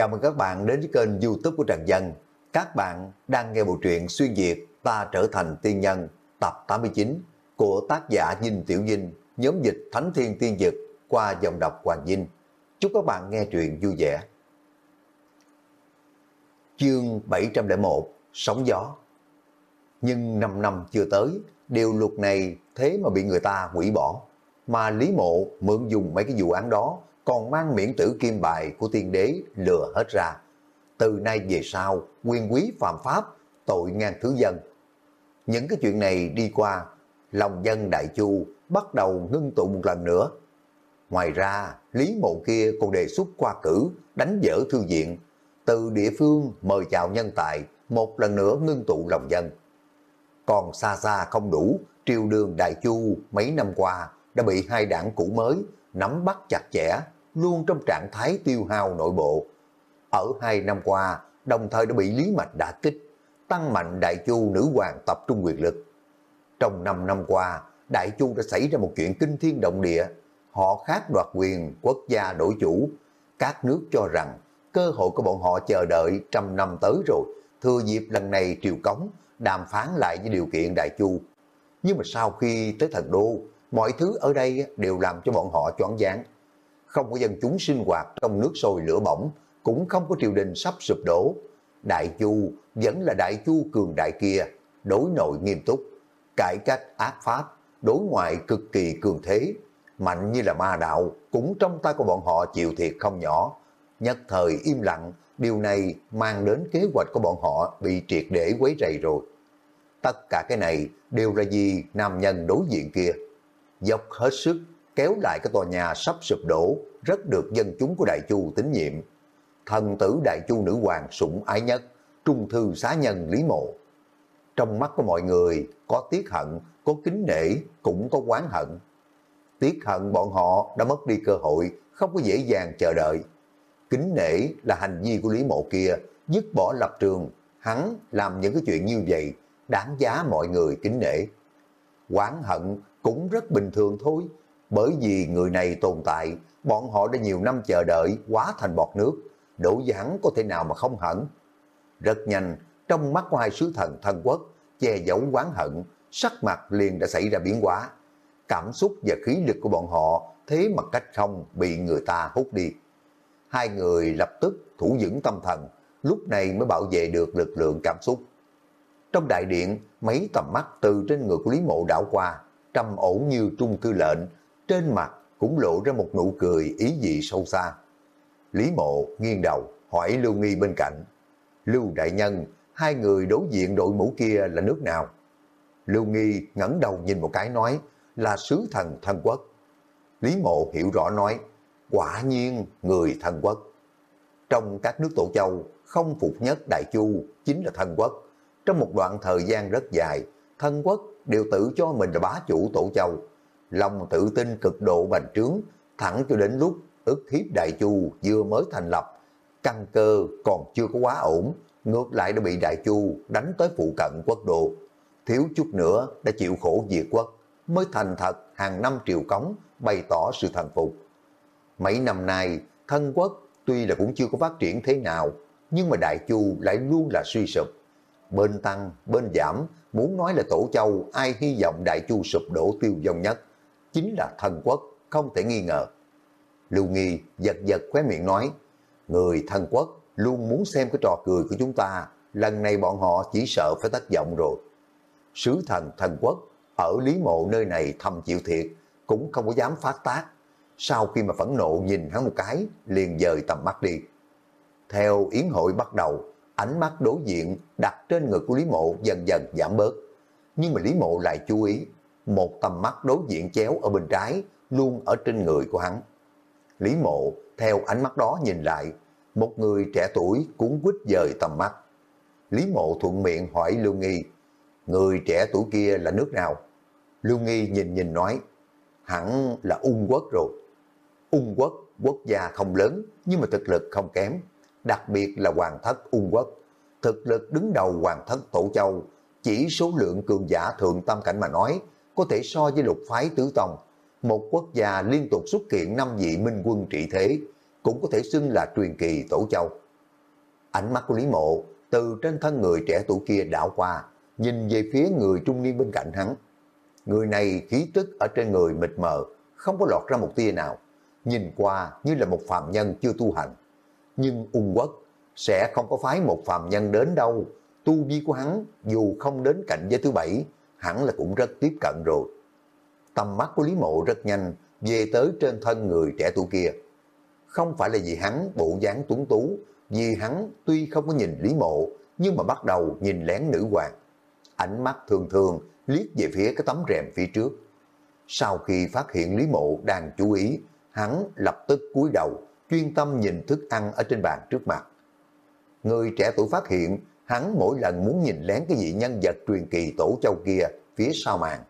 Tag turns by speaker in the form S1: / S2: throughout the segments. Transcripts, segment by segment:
S1: Chào mừng các bạn đến với kênh youtube của Trần Dân. Các bạn đang nghe bộ truyện Xuyên Việt Ta Trở Thành Tiên Nhân tập 89 của tác giả Dinh Tiểu Dinh, nhóm dịch Thánh Thiên Tiên Dực qua dòng đọc Hoàng Dinh. Chúc các bạn nghe truyện vui vẻ. Chương 701 Sóng Gió Nhưng 5 năm chưa tới, điều luật này thế mà bị người ta hủy bỏ. Mà Lý Mộ mượn dùng mấy cái vụ án đó còn mang miễn tử kim bài của tiên đế lừa hết ra. Từ nay về sau, quyền quý phạm pháp, tội ngang thứ dân. Những cái chuyện này đi qua, lòng dân Đại Chu bắt đầu ngưng tụ một lần nữa. Ngoài ra, Lý Mộ kia còn đề xuất qua cử, đánh dở thư viện, từ địa phương mời chào nhân tài, một lần nữa ngưng tụ lòng dân. Còn xa xa không đủ, triều đường Đại Chu mấy năm qua đã bị hai đảng cũ mới nắm bắt chặt chẽ, luôn trong trạng thái tiêu hao nội bộ. Ở hai năm qua, đồng thời đã bị Lý Mạch đả kích, tăng mạnh Đại Chu nữ hoàng tập trung quyền lực. Trong 5 năm qua, Đại Chu đã xảy ra một chuyện kinh thiên động địa. Họ khác đoạt quyền, quốc gia đổi chủ. Các nước cho rằng cơ hội của bọn họ chờ đợi trăm năm tới rồi. Thừa dịp lần này triều cống, đàm phán lại với điều kiện Đại Chu. Nhưng mà sau khi tới thần đô, mọi thứ ở đây đều làm cho bọn họ choáng váng. Không có dân chúng sinh hoạt trong nước sôi lửa bỏng, cũng không có triều đình sắp sụp đổ. Đại Chu vẫn là Đại Chu cường đại kia, đối nội nghiêm túc, cải cách ác pháp, đối ngoại cực kỳ cường thế, mạnh như là ma đạo, cũng trong tay của bọn họ chịu thiệt không nhỏ. Nhất thời im lặng, điều này mang đến kế hoạch của bọn họ bị triệt để quấy rầy rồi. Tất cả cái này đều là vì nam nhân đối diện kia. Dốc hết sức, kéo lại cái tòa nhà sắp sụp đổ, rất được dân chúng của Đại Chu tín nhiệm. Thần tử Đại Chu nữ hoàng sủng ái nhất, trung thư xá nhân Lý Mộ. Trong mắt của mọi người có tiếc hận, có kính nể, cũng có quán hận. Tiếc hận bọn họ đã mất đi cơ hội, không có dễ dàng chờ đợi. Kính nể là hành vi của Lý Mộ kia, dứt bỏ lập trường, hắn làm những cái chuyện như vậy, đáng giá mọi người kính nể. Quán hận cũng rất bình thường thôi, bởi vì người này tồn tại, bọn họ đã nhiều năm chờ đợi quá thành bọt nước, đổ với có thể nào mà không hận. Rất nhanh, trong mắt của hai sứ thần thân quốc, che giấu quán hận, sắc mặt liền đã xảy ra biến hóa. Cảm xúc và khí lực của bọn họ thế mà cách không bị người ta hút đi. Hai người lập tức thủ vững tâm thần, lúc này mới bảo vệ được lực lượng cảm xúc. Trong đại điện, mấy tầm mắt từ trên người của Lý Mộ đảo qua, trầm ổn như trung cư lệnh, trên mặt cũng lộ ra một nụ cười ý dị sâu xa. Lý Mộ nghiêng đầu hỏi Lưu Nghi bên cạnh. Lưu Đại Nhân, hai người đối diện đội mũ kia là nước nào? Lưu Nghi ngẩng đầu nhìn một cái nói là sứ thần thân quốc. Lý Mộ hiểu rõ nói, quả nhiên người thân quốc. Trong các nước tổ châu, không phục nhất Đại Chu chính là thân quốc. Trong một đoạn thời gian rất dài, thân quốc đều tự cho mình là bá chủ tổ châu. Lòng tự tin cực độ bành trướng, thẳng cho đến lúc ức hiếp Đại Chu vừa mới thành lập, căn cơ còn chưa có quá ổn, ngược lại đã bị Đại Chu đánh tới phụ cận quốc độ. Thiếu chút nữa đã chịu khổ diệt quốc, mới thành thật hàng năm triệu cống bày tỏ sự thần phục. Mấy năm nay, thân quốc tuy là cũng chưa có phát triển thế nào, nhưng mà Đại Chu lại luôn là suy sụp. Bên tăng, bên giảm, muốn nói là tổ châu ai hy vọng Đại Chu sụp đổ tiêu vong nhất, chính là thần quốc, không thể nghi ngờ. Lưu Nghi giật giật khóe miệng nói, người thần quốc luôn muốn xem cái trò cười của chúng ta, lần này bọn họ chỉ sợ phải thất vọng rồi. Sứ thần thần quốc ở Lý Mộ nơi này thầm chịu thiệt, cũng không có dám phát tác. Sau khi mà phẫn nộ nhìn hắn một cái, liền dời tầm mắt đi. Theo yến hội bắt đầu, ánh mắt đối diện đặt trên ngực của Lý Mộ dần dần giảm bớt. Nhưng mà Lý Mộ lại chú ý, một tầm mắt đối diện chéo ở bên trái luôn ở trên người của hắn. Lý Mộ theo ánh mắt đó nhìn lại, một người trẻ tuổi cuốn quýt dời tầm mắt. Lý Mộ thuận miệng hỏi Lưu Nghi, người trẻ tuổi kia là nước nào? Lưu Nghi nhìn nhìn nói, hẳn là Ung Quốc rồi. Ung Quốc, quốc gia không lớn, nhưng mà thực lực không kém, đặc biệt là Hoàng thất Ung Quốc. Thực lực đứng đầu Hoàng thất Tổ Châu, chỉ số lượng cường giả thượng tâm cảnh mà nói, có thể so với lục phái tứ tông. Một quốc gia liên tục xuất hiện năm vị minh quân trị thế, cũng có thể xưng là truyền kỳ Tổ Châu. Ánh mắt của Lý Mộ từ trên thân người trẻ tuổi kia đảo qua, nhìn về phía người trung niên bên cạnh hắn. Người này khí tức ở trên người mịt mờ, không có lọt ra một tia nào. Nhìn qua như là một phạm nhân chưa tu hành. Nhưng ung quốc sẽ không có phái một phàm nhân đến đâu. Tu vi của hắn dù không đến cạnh giới thứ bảy, hẳn là cũng rất tiếp cận rồi. Tầm mắt của Lý Mộ rất nhanh về tới trên thân người trẻ tuổi kia. Không phải là vì hắn bộ dáng tuấn tú, vì hắn tuy không có nhìn Lý Mộ, nhưng mà bắt đầu nhìn lén nữ hoàng. Ánh mắt thường thường liếc về phía cái tấm rèm phía trước. Sau khi phát hiện Lý Mộ đang chú ý, hắn lập tức cúi đầu, chuyên tâm nhìn thức ăn ở trên bàn trước mặt. Người trẻ tuổi phát hiện, hắn mỗi lần muốn nhìn lén cái vị nhân vật truyền kỳ tổ châu kia phía sau màn.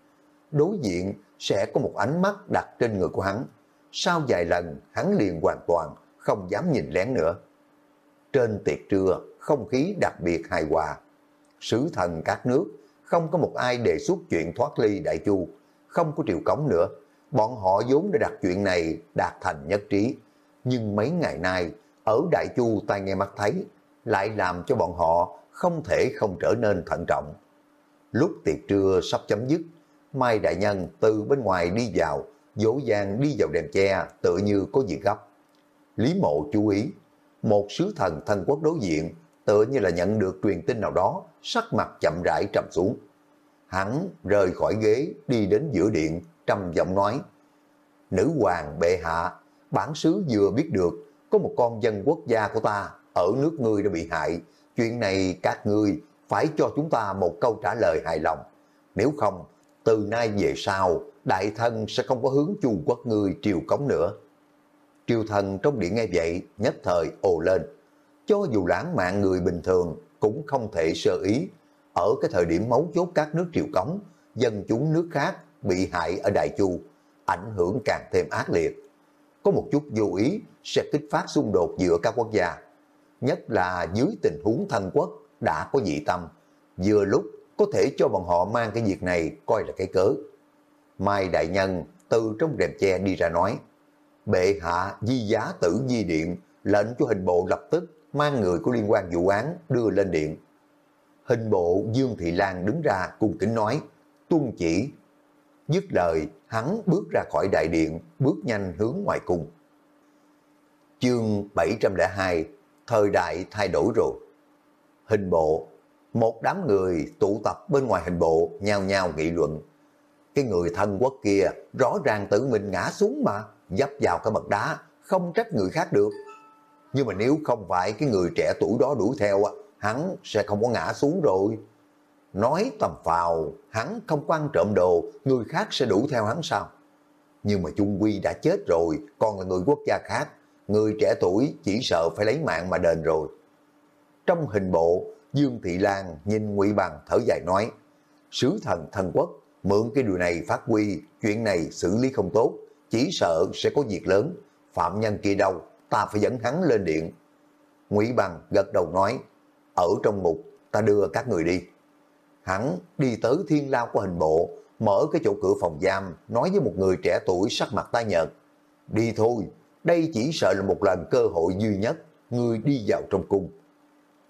S1: Đối diện sẽ có một ánh mắt đặt trên người của hắn. Sau vài lần, hắn liền hoàn toàn không dám nhìn lén nữa. Trên tiệc trưa, không khí đặc biệt hài hòa. Sứ thần các nước, không có một ai đề xuất chuyện thoát ly đại chu, không có triệu cống nữa. Bọn họ vốn đã đặt chuyện này đạt thành nhất trí. Nhưng mấy ngày nay, ở đại chu tai nghe mắt thấy, lại làm cho bọn họ không thể không trở nên thận trọng. Lúc tiệc trưa sắp chấm dứt, Mai Đại Nhân từ bên ngoài đi vào, dỗ dàng đi vào đèn che, tự như có việc gấp. Lý Mộ chú ý, một sứ thần thân quốc đối diện, tự như là nhận được truyền tin nào đó, sắc mặt chậm rãi trầm xuống. Hắn rời khỏi ghế, đi đến giữa điện, trầm giọng nói, Nữ hoàng bệ hạ, bản sứ vừa biết được, có một con dân quốc gia của ta ở nước ngươi đã bị hại, chuyện này các ngươi phải cho chúng ta một câu trả lời hài lòng. Nếu không, từ nay về sau, đại thân sẽ không có hướng chu quốc ngươi triều cống nữa. Triều thần trong điện nghe vậy, nhất thời ồ lên. Cho dù lãng mạng người bình thường cũng không thể sơ ý. Ở cái thời điểm mấu chốt các nước triều cống, dân chúng nước khác bị hại ở Đại Chu, ảnh hưởng càng thêm ác liệt. Có một chút vô ý sẽ kích phát xung đột giữa các quốc gia. Nhất là dưới tình huống thân quốc đã có dị tâm, vừa lúc có thể cho bọn họ mang cái việc này coi là cái cớ. Mai Đại Nhân từ trong rèm che đi ra nói, bệ hạ di giá tử di điện, lệnh cho hình bộ lập tức mang người có liên quan vụ án đưa lên điện. Hình bộ Dương Thị Lan đứng ra cung kính nói, tuân chỉ. Dứt lời, hắn bước ra khỏi đại điện, bước nhanh hướng ngoài cung. Chương 702, thời đại thay đổi rồi. Hình bộ một đám người tụ tập bên ngoài hình bộ nhao nhao nghị luận. Cái người thân quốc kia rõ ràng tự mình ngã xuống mà, dấp vào cái bậc đá, không trách người khác được. Nhưng mà nếu không phải cái người trẻ tuổi đó đuổi theo, hắn sẽ không có ngã xuống rồi. Nói tầm phào, hắn không quan trộm đồ, người khác sẽ đuổi theo hắn sao? Nhưng mà Trung Quy đã chết rồi, còn là người quốc gia khác. Người trẻ tuổi chỉ sợ phải lấy mạng mà đền rồi. Trong hình bộ, Dương Thị Lan nhìn Ngụy Bằng thở dài nói, sứ thần thần quốc, mượn cái điều này phát huy, chuyện này xử lý không tốt, chỉ sợ sẽ có việc lớn, phạm nhân kia đâu, ta phải dẫn hắn lên điện. Ngụy Bằng gật đầu nói, ở trong ngục, ta đưa các người đi. Hắn đi tới thiên lao của hình bộ, mở cái chỗ cửa phòng giam, nói với một người trẻ tuổi sắc mặt tái nhợt. Đi thôi, đây chỉ sợ là một lần cơ hội duy nhất, người đi vào trong cung.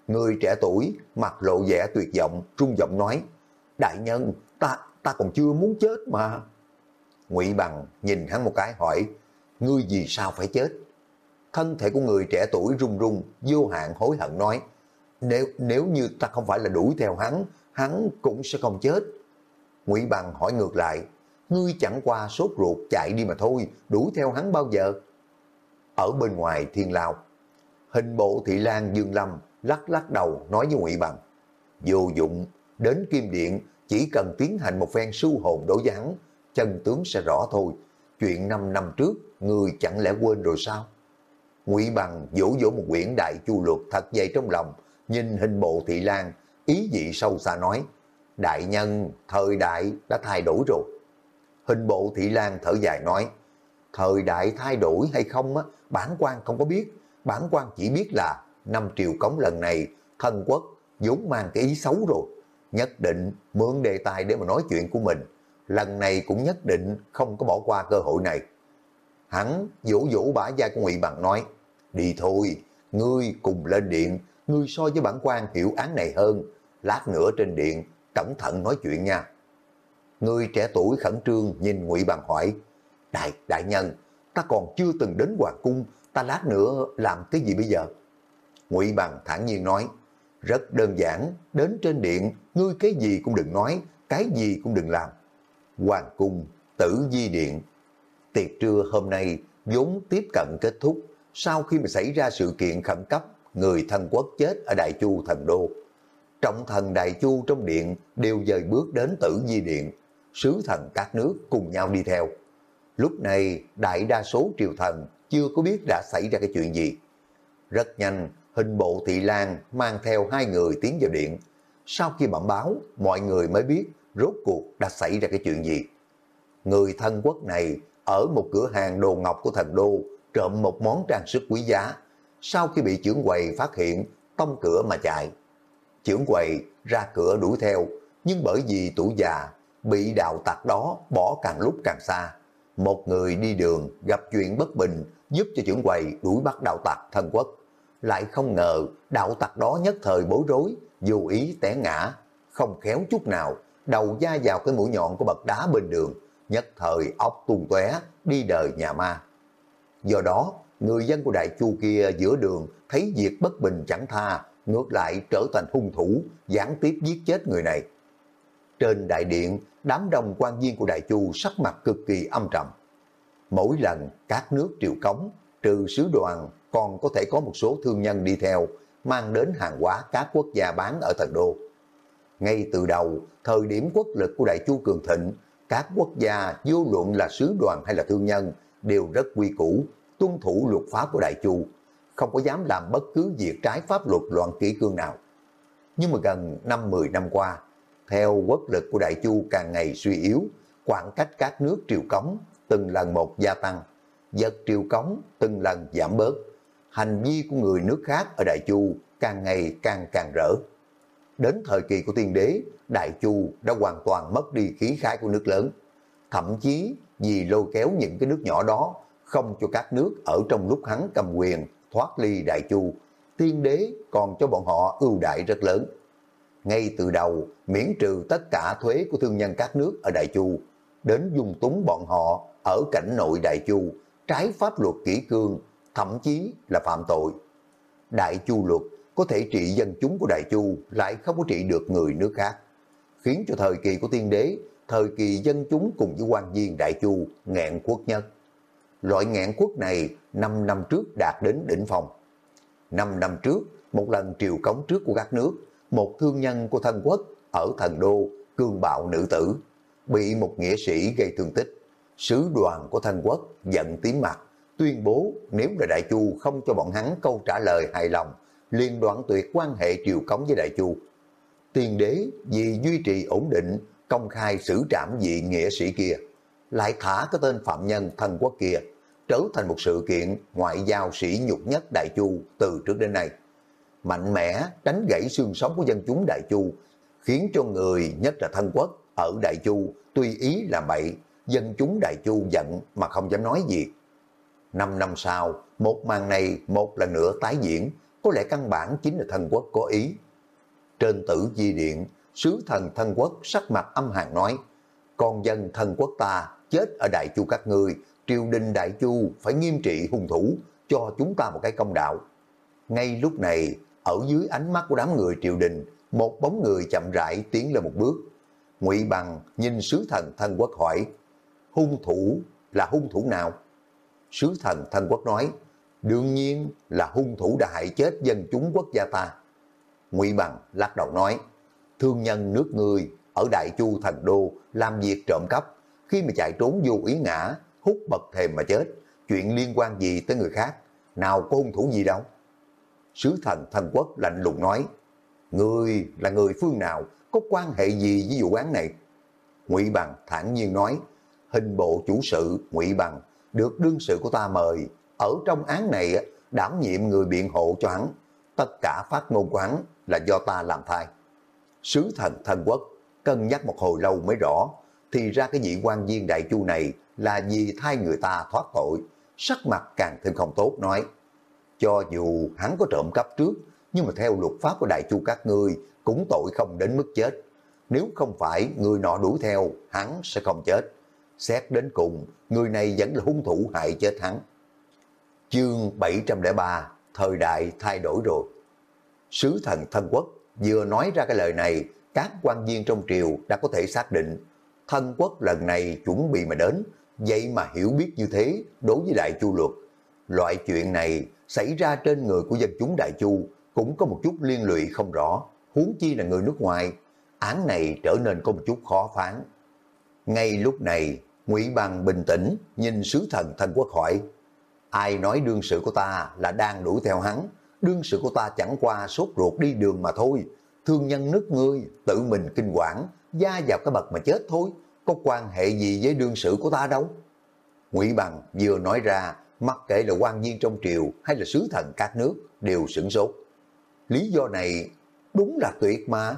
S1: Người trẻ tuổi, mặt lộ vẻ tuyệt vọng, trung giọng nói, Đại nhân, ta ta còn chưa muốn chết mà. Ngụy Bằng nhìn hắn một cái hỏi, ngươi vì sao phải chết? Thân thể của người trẻ tuổi run run, vô hạn hối hận nói, nếu nếu như ta không phải là đuổi theo hắn, hắn cũng sẽ không chết. Ngụy Bằng hỏi ngược lại, ngươi chẳng qua sốt ruột chạy đi mà thôi, đuổi theo hắn bao giờ? Ở bên ngoài thiên lao, hình bộ thị lan Dương Lâm lắc lắc đầu nói với Ngụy Bằng, vô dụng, đến Kim Điện chỉ cần tiến hành một phen sưu hồn đối với chân tướng sẽ rõ thôi. Chuyện 5 năm trước, người chẳng lẽ quên rồi sao? Ngụy Bằng vỗ vỗ một quyển đại chu luật thật dày trong lòng, nhìn hình bộ thị lan, ý vị sâu xa nói, đại nhân, thời đại đã thay đổi rồi. Hình bộ thị lan thở dài nói, thời đại thay đổi hay không á, bản quan không có biết, bản quan chỉ biết là năm triều cống lần này, thân quốc vốn mang cái ý xấu rồi. Nhất định mượn đề tài để mà nói chuyện của mình. Lần này cũng nhất định không có bỏ qua cơ hội này. Hắn vỗ vỗ bả vai của Ngụy Bằng nói, đi thôi, ngươi cùng lên điện, ngươi so với bản quan hiểu án này hơn, lát nữa trên điện, cẩn thận nói chuyện nha. Người trẻ tuổi khẩn trương nhìn ngụy Bằng hỏi, Đại, đại nhân, ta còn chưa từng đến hoàng cung, ta lát nữa làm cái gì bây giờ? ngụy Bằng thản nhiên nói, rất đơn giản, đến trên điện, ngươi cái gì cũng đừng nói, cái gì cũng đừng làm. Hoàng cung, tử di điện. Tiệc trưa hôm nay vốn tiếp cận kết thúc, sau khi mà xảy ra sự kiện khẩn cấp, người thân quốc chết ở Đại Chu thần đô. Trọng thần Đại Chu trong điện đều dời bước đến tử di điện, sứ thần các nước cùng nhau đi theo. Lúc này đại đa số triều thần chưa có biết đã xảy ra cái chuyện gì. Rất nhanh, hình bộ thị lan mang theo hai người tiến vào điện. Sau khi bẩm báo, mọi người mới biết rốt cuộc đã xảy ra cái chuyện gì. Người thân quốc này ở một cửa hàng đồ ngọc của thần đô trộm một món trang sức quý giá. Sau khi bị trưởng quầy phát hiện, tông cửa mà chạy. Trưởng quầy ra cửa đuổi theo, nhưng bởi vì tuổi già, bị đạo tặc đó bỏ càng lúc càng xa. Một người đi đường gặp chuyện bất bình giúp cho trưởng quầy đuổi bắt đạo tặc thân quốc lại không ngờ đạo tặc đó nhất thời bối rối, dù ý té ngã, không khéo chút nào, đầu da vào cái mũi nhọn của bậc đá bên đường, nhất thời ốc tung tóe đi đời nhà ma. Do đó, người dân của đại chu kia giữa đường thấy việc bất bình chẳng tha, ngược lại trở thành hung thủ, gián tiếp giết chết người này. Trên đại điện, đám đông quan viên của đại chu sắc mặt cực kỳ âm trầm. Mỗi lần các nước triều cống, trừ sứ đoàn còn có thể có một số thương nhân đi theo, mang đến hàng hóa các quốc gia bán ở thần đô. Ngay từ đầu, thời điểm quốc lực của Đại Chu Cường Thịnh, các quốc gia vô luận là sứ đoàn hay là thương nhân đều rất quy củ, tuân thủ luật pháp của Đại Chu, không có dám làm bất cứ việc trái pháp luật loạn kỷ cương nào. Nhưng mà gần 5-10 năm qua, theo quốc lực của Đại Chu càng ngày suy yếu, khoảng cách các nước triều cống từng lần một gia tăng, giật triều cống từng lần giảm bớt hành vi của người nước khác ở Đại Chu càng ngày càng càng rỡ. Đến thời kỳ của tiên đế, Đại Chu đã hoàn toàn mất đi khí khái của nước lớn. Thậm chí vì lôi kéo những cái nước nhỏ đó, không cho các nước ở trong lúc hắn cầm quyền thoát ly Đại Chu, tiên đế còn cho bọn họ ưu đại rất lớn. Ngay từ đầu, miễn trừ tất cả thuế của thương nhân các nước ở Đại Chu, đến dung túng bọn họ ở cảnh nội Đại Chu, trái pháp luật kỷ cương thậm chí là phạm tội. Đại Chu luật có thể trị dân chúng của Đại Chu lại không có trị được người nước khác, khiến cho thời kỳ của tiên đế, thời kỳ dân chúng cùng với quan viên Đại Chu nghẹn quốc nhất. Loại nghẹn quốc này 5 năm trước đạt đến đỉnh phòng. 5 năm trước, một lần triều cống trước của các nước, một thương nhân của thân quốc ở thần đô cương bạo nữ tử, bị một nghĩa sĩ gây thương tích. Sứ đoàn của thân quốc giận tím mặt, tuyên bố nếu là Đại Chu không cho bọn hắn câu trả lời hài lòng, liên đoạn tuyệt quan hệ triều cống với Đại Chu. Tiên đế vì duy trì ổn định, công khai xử trảm vị nghĩa sĩ kia, lại thả cái tên phạm nhân thần quốc kia, trở thành một sự kiện ngoại giao sĩ nhục nhất Đại Chu từ trước đến nay. Mạnh mẽ đánh gãy xương sống của dân chúng Đại Chu, khiến cho người nhất là thân quốc ở Đại Chu tùy ý làm bậy, dân chúng Đại Chu giận mà không dám nói gì. Năm năm sau, một màn này một lần nữa tái diễn, có lẽ căn bản chính là thân quốc có ý. Trên tử di điện, sứ thần thân quốc sắc mặt âm hàn nói, con dân thân quốc ta chết ở Đại Chu các ngươi, triều đình Đại Chu phải nghiêm trị hung thủ, cho chúng ta một cái công đạo. Ngay lúc này, ở dưới ánh mắt của đám người triều đình, một bóng người chậm rãi tiến lên một bước. Ngụy Bằng nhìn sứ thần thân quốc hỏi, hung thủ là hung thủ nào? Sứ thần thân quốc nói, đương nhiên là hung thủ đã hại chết dân chúng quốc gia ta. Ngụy Bằng lắc đầu nói, thương nhân nước người ở Đại Chu thần đô làm việc trộm cắp, khi mà chạy trốn vô ý ngã, hút bật thềm mà chết, chuyện liên quan gì tới người khác, nào có hung thủ gì đâu. Sứ thần thần quốc lạnh lùng nói, người là người phương nào, có quan hệ gì với vụ án này? Ngụy Bằng thản nhiên nói, hình bộ chủ sự Ngụy Bằng được đương sự của ta mời, ở trong án này đảm nhiệm người biện hộ cho hắn. Tất cả phát ngôn của hắn là do ta làm thay. Sứ thần thần quốc cân nhắc một hồi lâu mới rõ, thì ra cái vị quan viên đại chu này là vì thay người ta thoát tội, sắc mặt càng thêm không tốt nói. Cho dù hắn có trộm cắp trước, nhưng mà theo luật pháp của đại chu các ngươi cũng tội không đến mức chết. Nếu không phải người nọ đuổi theo, hắn sẽ không chết. Xét đến cùng, người này vẫn là hung thủ hại chết hắn. Chương 703, thời đại thay đổi rồi. Sứ thần thân quốc vừa nói ra cái lời này, các quan viên trong triều đã có thể xác định thân quốc lần này chuẩn bị mà đến, vậy mà hiểu biết như thế đối với Đại Chu luật. Loại chuyện này xảy ra trên người của dân chúng Đại Chu cũng có một chút liên lụy không rõ, huống chi là người nước ngoài. Án này trở nên có một chút khó phán. Ngay lúc này, Ngụy Bằng bình tĩnh nhìn sứ thần thân quốc hỏi, ai nói đương sự của ta là đang đuổi theo hắn, đương sự của ta chẳng qua sốt ruột đi đường mà thôi, thương nhân nước ngươi tự mình kinh quản, gia vào cái bậc mà chết thôi, có quan hệ gì với đương sự của ta đâu. Ngụy Bằng vừa nói ra, mặc kệ là quan viên trong triều hay là sứ thần các nước đều sửng sốt. Lý do này đúng là tuyệt mà.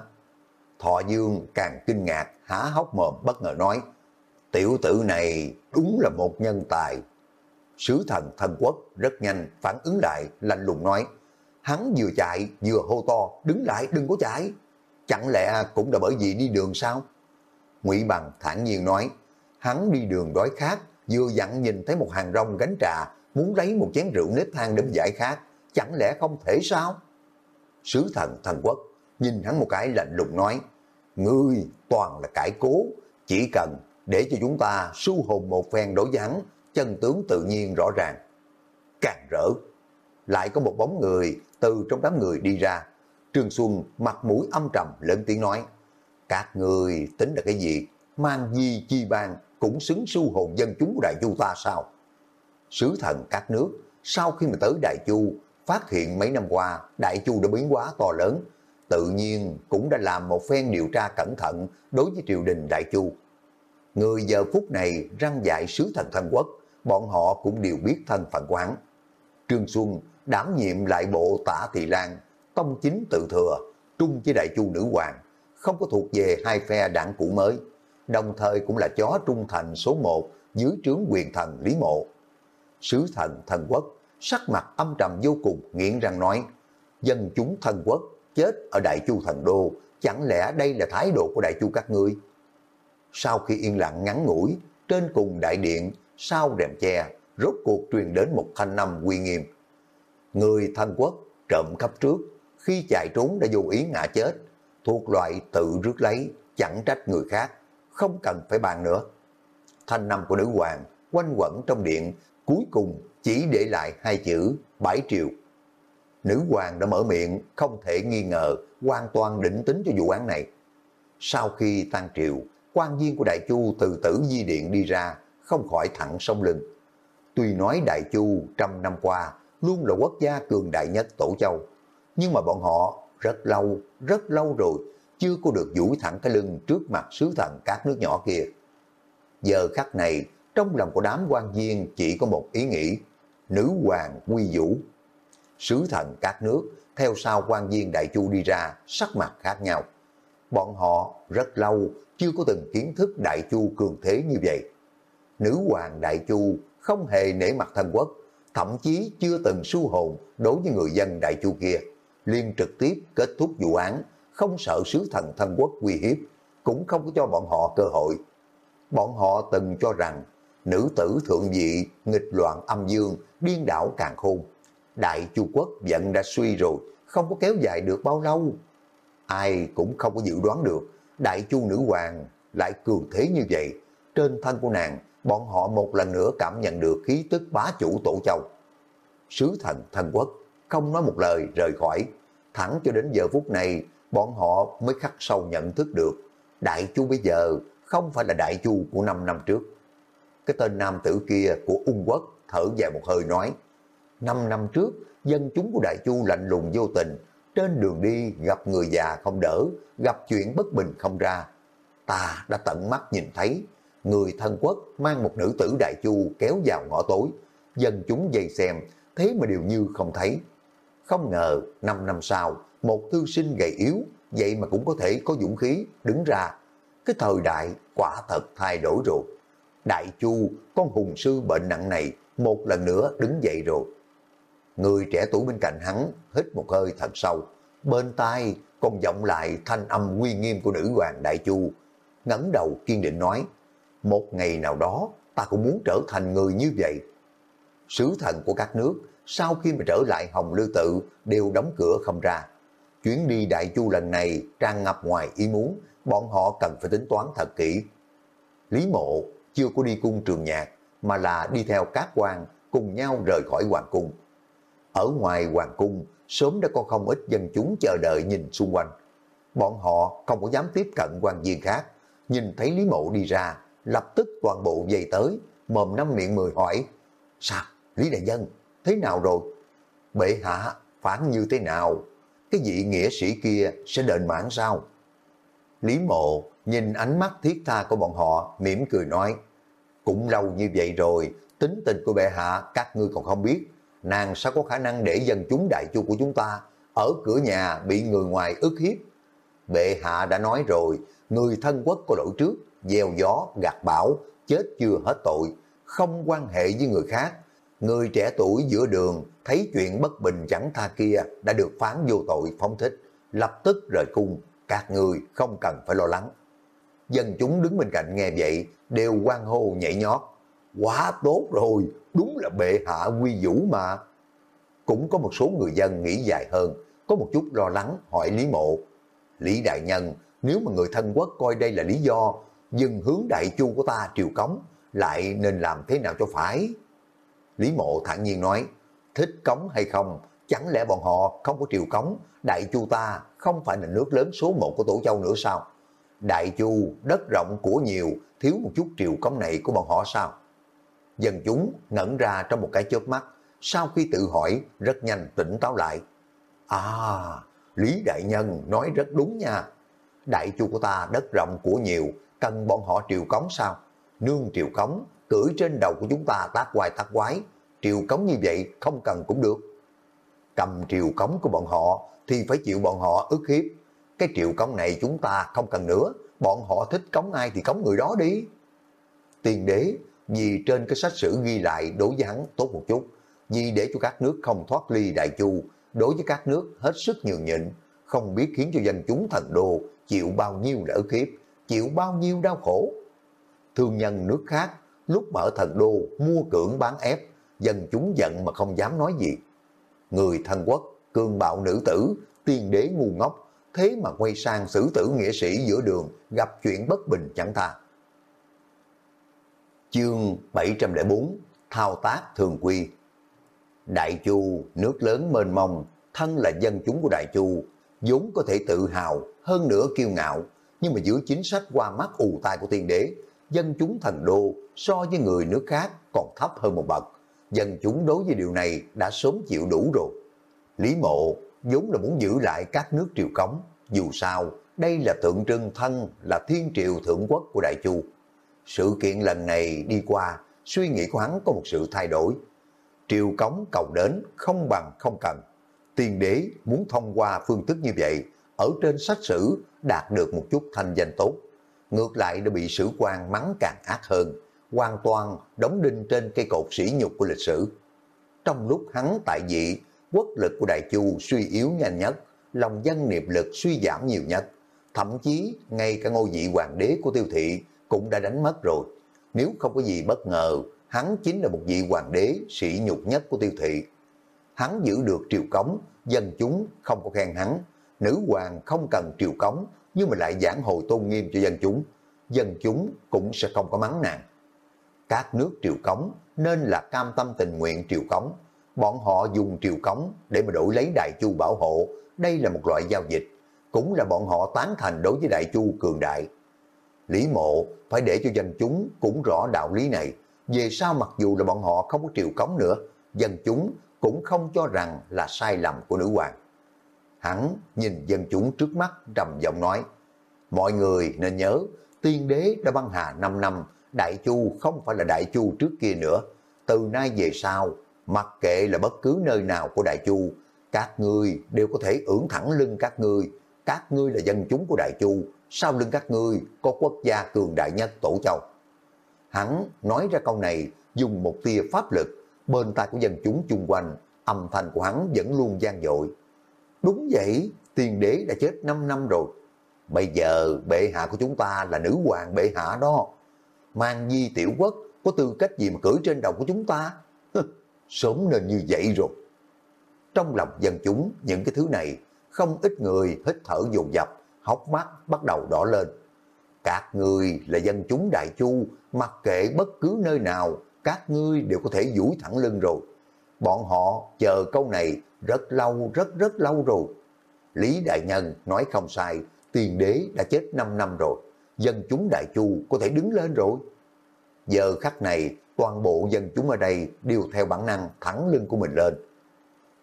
S1: Thọ Dương càng kinh ngạc, há hốc mồm bất ngờ nói, tiểu tử này đúng là một nhân tài. Sứ thần thần quốc rất nhanh phản ứng lại, lạnh lùng nói, hắn vừa chạy vừa hô to, đứng lại đừng có chạy. Chẳng lẽ cũng là bởi vì đi đường sao? Ngụy Bằng thản nhiên nói, hắn đi đường đói khát, vừa dặn nhìn thấy một hàng rong gánh trà, muốn lấy một chén rượu nếp than để giải khát, chẳng lẽ không thể sao? Sứ thần thần quốc nhìn hắn một cái lạnh lùng nói, ngươi toàn là cải cố, chỉ cần để cho chúng ta su hồn một phen đối với hắn, chân tướng tự nhiên rõ ràng. Càng rỡ, lại có một bóng người từ trong đám người đi ra. Trương Xuân mặt mũi âm trầm lớn tiếng nói, các người tính là cái gì? Mang di chi ban cũng xứng su hồn dân chúng của Đại Chu ta sao? Sứ thần các nước, sau khi mà tới Đại Chu, phát hiện mấy năm qua Đại Chu đã biến quá to lớn, tự nhiên cũng đã làm một phen điều tra cẩn thận đối với triều đình Đại Chu. Người giờ phút này răng dạy sứ thần thân quốc, bọn họ cũng đều biết thân phận quán. Trương Xuân đảm nhiệm lại bộ tả thị lan, tông chính tự thừa, trung với đại chu nữ hoàng, không có thuộc về hai phe đảng cũ mới, đồng thời cũng là chó trung thành số 1 dưới trướng quyền thần Lý Mộ. Sứ thần thần quốc, sắc mặt âm trầm vô cùng, nghiện răng nói, dân chúng thần quốc chết ở đại chu thần đô, chẳng lẽ đây là thái độ của đại chu các ngươi? Sau khi yên lặng ngắn ngủi, trên cùng đại điện, sau rèm che, rốt cuộc truyền đến một thanh năm uy nghiêm. Người thân quốc trộm cắp trước, khi chạy trốn đã vô ý ngã chết, thuộc loại tự rước lấy, chẳng trách người khác, không cần phải bàn nữa. Thanh năm của nữ hoàng quanh quẩn trong điện, cuối cùng chỉ để lại hai chữ bãi triều. Nữ hoàng đã mở miệng, không thể nghi ngờ, hoàn toàn định tính cho vụ án này. Sau khi tan triều, quan viên của Đại Chu từ tử di điện đi ra, không khỏi thẳng sông lưng. Tuy nói Đại Chu trăm năm qua luôn là quốc gia cường đại nhất tổ châu, nhưng mà bọn họ rất lâu, rất lâu rồi, chưa có được duỗi thẳng cái lưng trước mặt sứ thần các nước nhỏ kia. Giờ khắc này, trong lòng của đám quan viên chỉ có một ý nghĩ, nữ hoàng quy vũ. Sứ thần các nước, theo sau quan viên đại chu đi ra, sắc mặt khác nhau. Bọn họ rất lâu chưa có từng kiến thức đại chu cường thế như vậy. Nữ hoàng đại chu không hề nể mặt thân quốc, thậm chí chưa từng su hồn đối với người dân đại chu kia liền trực tiếp kết thúc vụ án, không sợ sứ thần thân quốc uy hiếp, cũng không có cho bọn họ cơ hội. Bọn họ từng cho rằng nữ tử thượng vị, nghịch loạn âm dương, điên đảo càng khôn. Đại chu quốc giận đã suy rồi, không có kéo dài được bao lâu. Ai cũng không có dự đoán được, đại chu nữ hoàng lại cường thế như vậy. Trên thân của nàng, bọn họ một lần nữa cảm nhận được khí tức bá chủ tổ châu. Sứ thần thần quốc không nói một lời rời khỏi. Thẳng cho đến giờ phút này, bọn họ mới khắc sâu nhận thức được. Đại chu bây giờ không phải là đại chu của 5 năm trước. Cái tên nam tử kia của ung quốc thở dài một hơi nói, 5 năm trước, dân chúng của đại chu lạnh lùng vô tình, trên đường đi gặp người già không đỡ, gặp chuyện bất bình không ra. Ta đã tận mắt nhìn thấy, người thân quốc mang một nữ tử đại chu kéo vào ngõ tối, dân chúng dây xem, thế mà đều như không thấy. Không ngờ 5 năm sau, một thư sinh gầy yếu, vậy mà cũng có thể có dũng khí đứng ra. Cái thời đại quả thật thay đổi rồi. Đại Chu, con hùng sư bệnh nặng này, một lần nữa đứng dậy rồi. Người trẻ tuổi bên cạnh hắn hít một hơi thật sâu, bên tai còn vọng lại thanh âm uy nghiêm của nữ hoàng Đại Chu. ngẩng đầu kiên định nói, một ngày nào đó ta cũng muốn trở thành người như vậy. Sứ thần của các nước sau khi mà trở lại Hồng lưu Tự đều đóng cửa không ra. Chuyến đi Đại Chu lần này tràn ngập ngoài ý muốn, bọn họ cần phải tính toán thật kỹ. Lý Mộ chưa có đi cung trường nhạc, mà là đi theo các quan cùng nhau rời khỏi Hoàng Cung. Ở ngoài Hoàng Cung, sớm đã có không ít dân chúng chờ đợi nhìn xung quanh. Bọn họ không có dám tiếp cận quan viên khác, nhìn thấy Lý Mộ đi ra, lập tức toàn bộ dây tới, mồm năm miệng mười hỏi, sao, Lý Đại Dân, thế nào rồi? Bệ hạ, phản như thế nào? Cái vị nghĩa sĩ kia sẽ đền mãn sao? Lý Mộ nhìn ánh mắt thiết tha của bọn họ, mỉm cười nói, cũng lâu như vậy rồi, tính tình của bệ hạ các ngươi còn không biết, nàng sao có khả năng để dân chúng đại chu của chúng ta ở cửa nhà bị người ngoài ức hiếp. Bệ hạ đã nói rồi, người thân quốc có lỗi trước, gieo gió, gạt bão, chết chưa hết tội, không quan hệ với người khác. Người trẻ tuổi giữa đường thấy chuyện bất bình chẳng tha kia đã được phán vô tội phóng thích, lập tức rời cung, các người không cần phải lo lắng. Dân chúng đứng bên cạnh nghe vậy đều quan hô nhảy nhót. Quá tốt rồi, đúng là bệ hạ quy vũ mà. Cũng có một số người dân nghĩ dài hơn, có một chút lo lắng hỏi Lý Mộ. Lý Đại Nhân, nếu mà người thân quốc coi đây là lý do, dừng hướng đại chu của ta triều cống, lại nên làm thế nào cho phải? Lý Mộ thản nhiên nói, thích cống hay không, chẳng lẽ bọn họ không có triều cống, đại chu ta không phải là nước lớn số một của tổ châu nữa sao? Đại chu, đất rộng của nhiều, thiếu một chút triều cống này của bọn họ sao? Dân chúng ngẩn ra trong một cái chớp mắt, sau khi tự hỏi rất nhanh tỉnh táo lại. À, Lý Đại Nhân nói rất đúng nha. Đại chu của ta đất rộng của nhiều, cần bọn họ triều cống sao? Nương triều cống, cưỡi trên đầu của chúng ta tác hoài tác quái, triều cống như vậy không cần cũng được. Cầm triều cống của bọn họ thì phải chịu bọn họ ức hiếp. Cái triều cống này chúng ta không cần nữa, bọn họ thích cống ai thì cống người đó đi. Tiền đế, vì trên cái sách sử ghi lại đối với hắn tốt một chút, vì để cho các nước không thoát ly đại chu, đối với các nước hết sức nhường nhịn, không biết khiến cho dân chúng thần đô chịu bao nhiêu là ức hiếp, chịu bao nhiêu đau khổ. Thương nhân nước khác, lúc mở thần đô mua cưỡng bán ép, dân chúng giận mà không dám nói gì. Người thân quốc, cương bạo nữ tử, tiên đế ngu ngốc, thế mà quay sang xử tử nghĩa sĩ giữa đường, gặp chuyện bất bình chẳng tha. Chương 704 Thao tác thường quy Đại Chu, nước lớn mênh mông, thân là dân chúng của Đại Chu, vốn có thể tự hào, hơn nữa kiêu ngạo, nhưng mà dưới chính sách qua mắt ù tai của tiên đế, dân chúng thần đô so với người nước khác còn thấp hơn một bậc. Dân chúng đối với điều này đã sớm chịu đủ rồi. Lý mộ vốn là muốn giữ lại các nước triều cống, dù sao đây là tượng trưng thân là thiên triều thượng quốc của Đại Chu. Sự kiện lần này đi qua, suy nghĩ của hắn có một sự thay đổi. Triều cống cầu đến không bằng không cần. Tiên đế muốn thông qua phương thức như vậy, ở trên sách sử đạt được một chút thanh danh tốt. Ngược lại đã bị sử quan mắng càng ác hơn, hoàn toàn đóng đinh trên cây cột sỉ nhục của lịch sử. Trong lúc hắn tại vị, quốc lực của Đại Chu suy yếu nhanh nhất, lòng dân niệm lực suy giảm nhiều nhất. Thậm chí ngay cả ngôi vị hoàng đế của tiêu thị cũng đã đánh mất rồi. Nếu không có gì bất ngờ, hắn chính là một vị hoàng đế sĩ nhục nhất của tiêu thị. Hắn giữ được triều cống, dân chúng không có khen hắn. Nữ hoàng không cần triều cống, nhưng mà lại giảng hồi tôn nghiêm cho dân chúng. Dân chúng cũng sẽ không có mắng nàng. Các nước triều cống nên là cam tâm tình nguyện triều cống. Bọn họ dùng triều cống để mà đổi lấy đại chu bảo hộ. Đây là một loại giao dịch. Cũng là bọn họ tán thành đối với đại chu cường đại. Lý mộ phải để cho dân chúng cũng rõ đạo lý này. Về sau mặc dù là bọn họ không có triều cống nữa, dân chúng cũng không cho rằng là sai lầm của nữ hoàng. Hắn nhìn dân chúng trước mắt trầm giọng nói, mọi người nên nhớ, tiên đế đã băng hà 5 năm, đại chu không phải là đại chu trước kia nữa. Từ nay về sau, mặc kệ là bất cứ nơi nào của đại chu, các ngươi đều có thể ưỡn thẳng lưng các ngươi, các ngươi là dân chúng của đại chu, sau lưng các ngươi có quốc gia cường đại nhất tổ châu. Hắn nói ra câu này dùng một tia pháp lực, bên tai của dân chúng chung quanh, âm thanh của hắn vẫn luôn gian dội. Đúng vậy, tiền đế đã chết 5 năm rồi. Bây giờ bệ hạ của chúng ta là nữ hoàng bệ hạ đó. Mang di tiểu quốc có tư cách gì mà cưỡi trên đầu của chúng ta? Sớm nên như vậy rồi. Trong lòng dân chúng, những cái thứ này, không ít người hít thở dồn dập, hốc mắt bắt đầu đỏ lên. Các người là dân chúng đại chu, mặc kệ bất cứ nơi nào, các ngươi đều có thể duỗi thẳng lưng rồi. Bọn họ chờ câu này rất lâu, rất rất lâu rồi. Lý Đại Nhân nói không sai, tiền đế đã chết 5 năm rồi, dân chúng đại chu có thể đứng lên rồi. Giờ khắc này, toàn bộ dân chúng ở đây đều theo bản năng thẳng lưng của mình lên.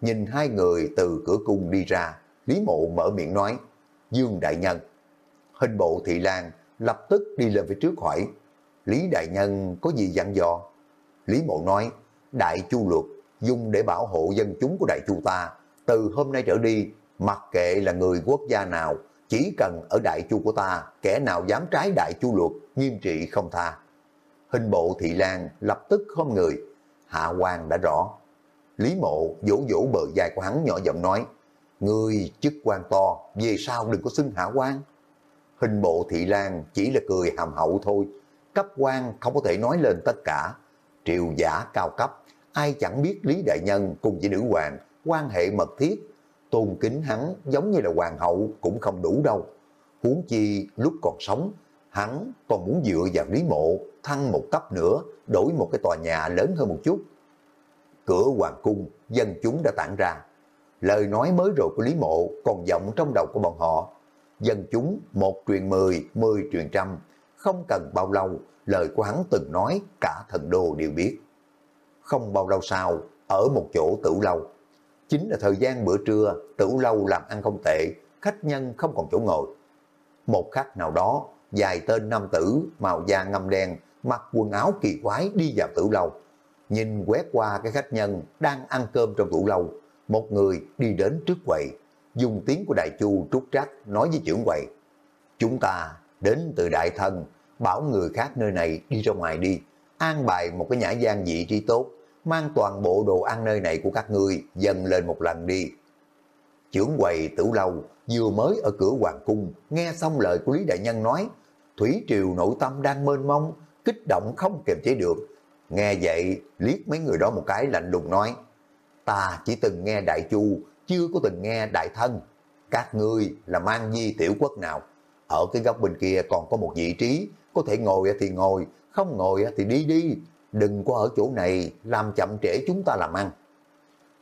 S1: Nhìn hai người từ cửa cung đi ra, Lý Mộ mở miệng nói, Dương Đại Nhân. Hình bộ Thị Lan lập tức đi lên phía trước hỏi, Lý Đại Nhân có gì dặn dò? Lý Mộ nói, Đại Chu luật dùng để bảo hộ dân chúng của Đại Chu ta, từ hôm nay trở đi, mặc kệ là người quốc gia nào, chỉ cần ở Đại Chu của ta, kẻ nào dám trái Đại Chu luật, nghiêm trị không tha. Hình bộ Thị Lan lập tức không người, Hạ quan đã rõ. Lý Mộ vỗ vỗ bờ dài của hắn nhỏ giọng nói, Người chức quan to, về sau đừng có xưng hạ quan. Hình bộ Thị Lan chỉ là cười hàm hậu thôi, cấp quan không có thể nói lên tất cả. Triều giả cao cấp, ai chẳng biết Lý Đại Nhân cùng với nữ hoàng, quan hệ mật thiết, tôn kính hắn giống như là hoàng hậu cũng không đủ đâu. Huống chi lúc còn sống, hắn còn muốn dựa vào Lý Mộ thăng một cấp nữa, đổi một cái tòa nhà lớn hơn một chút. Cửa hoàng cung, dân chúng đã tản ra. Lời nói mới rồi của Lý Mộ còn vọng trong đầu của bọn họ. Dân chúng một truyền mười, mười truyền trăm. Không cần bao lâu, lời của hắn từng nói cả thần đô đều biết. Không bao lâu sau, ở một chỗ tử lâu. Chính là thời gian bữa trưa, tử lâu làm ăn không tệ, khách nhân không còn chỗ ngồi. Một khắc nào đó, dài tên nam tử, màu da ngâm đen, mặc quần áo kỳ quái đi vào tử lâu. Nhìn quét qua cái khách nhân đang ăn cơm trong tủ lâu, một người đi đến trước quầy, dùng tiếng của đại chu trúc trách nói với trưởng quầy. Chúng ta đến từ đại thân, bảo người khác nơi này đi ra ngoài đi, an bài một cái nhã gian vị trí tốt, mang toàn bộ đồ ăn nơi này của các ngươi dần lên một lần đi. Trưởng quầy tử lâu vừa mới ở cửa hoàng cung, nghe xong lời của Lý Đại Nhân nói, Thủy Triều nội tâm đang mênh mông, kích động không kiềm chế được. Nghe vậy, liếc mấy người đó một cái lạnh lùng nói, ta chỉ từng nghe Đại Chu, chưa có từng nghe Đại Thân. Các ngươi là mang di tiểu quốc nào? Ở cái góc bên kia còn có một vị trí, có thể ngồi thì ngồi, không ngồi thì đi đi. Đừng có ở chỗ này làm chậm trễ chúng ta làm ăn.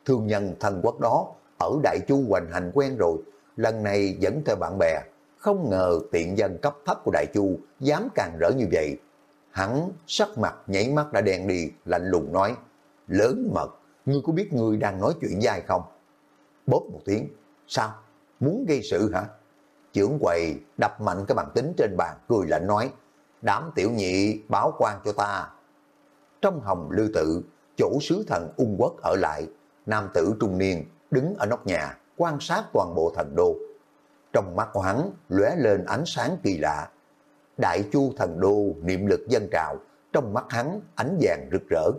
S1: Thương nhân thần quốc đó ở Đại Chu hoành hành quen rồi, lần này dẫn theo bạn bè. Không ngờ tiện dân cấp thấp của Đại Chu dám càng rỡ như vậy. Hắn sắc mặt nhảy mắt đã đen đi, lạnh lùng nói, lớn mật, ngươi có biết ngươi đang nói chuyện với ai không? Bóp một tiếng, sao? Muốn gây sự hả? Trưởng quầy đập mạnh cái bàn tính trên bàn, cười lạnh nói, đám tiểu nhị báo quan cho ta. Trong hồng lưu tự, chỗ sứ thần ung quốc ở lại, nam tử trung niên đứng ở nóc nhà, quan sát toàn bộ thần đô. Trong mắt của hắn lóe lên ánh sáng kỳ lạ. Đại chu thần đô niệm lực dân trào, trong mắt hắn ánh vàng rực rỡ.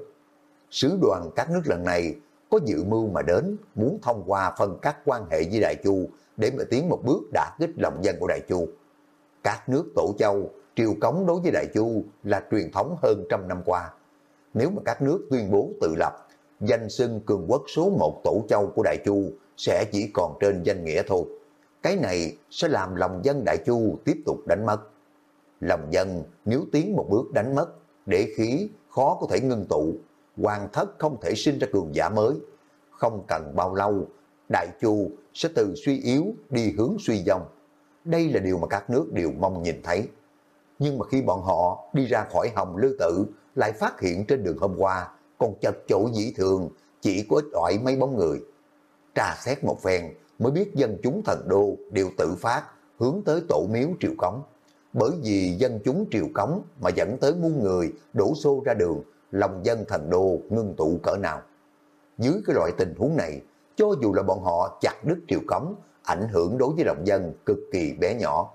S1: Sứ đoàn các nước lần này có dự mưu mà đến, muốn thông qua phân các quan hệ với Đại Chu để mà tiến một bước đã kích lòng dân của Đại Chu. Các nước tổ châu, triều cống đối với Đại Chu là truyền thống hơn trăm năm qua. Nếu mà các nước tuyên bố tự lập, danh xưng cường quốc số một tổ châu của Đại Chu sẽ chỉ còn trên danh nghĩa thôi. Cái này sẽ làm lòng dân Đại Chu tiếp tục đánh mất. Lòng dân nếu tiến một bước đánh mất, để khí khó có thể ngưng tụ, hoàng thất không thể sinh ra cường giả mới. Không cần bao lâu, Đại Chu sẽ từ suy yếu đi hướng suy dòng. Đây là điều mà các nước đều mong nhìn thấy. Nhưng mà khi bọn họ đi ra khỏi hồng lư tự, lại phát hiện trên đường hôm qua còn chật chỗ dĩ thường, chỉ có ít ỏi mấy bóng người. Trà xét một phen mới biết dân chúng thần đô đều tự phát hướng tới tổ miếu triều cống. Bởi vì dân chúng triều cống mà dẫn tới muôn người đổ xô ra đường, lòng dân thần đô ngưng tụ cỡ nào. Dưới cái loại tình huống này, cho dù là bọn họ chặt đứt triều cống, ảnh hưởng đối với lòng dân cực kỳ bé nhỏ.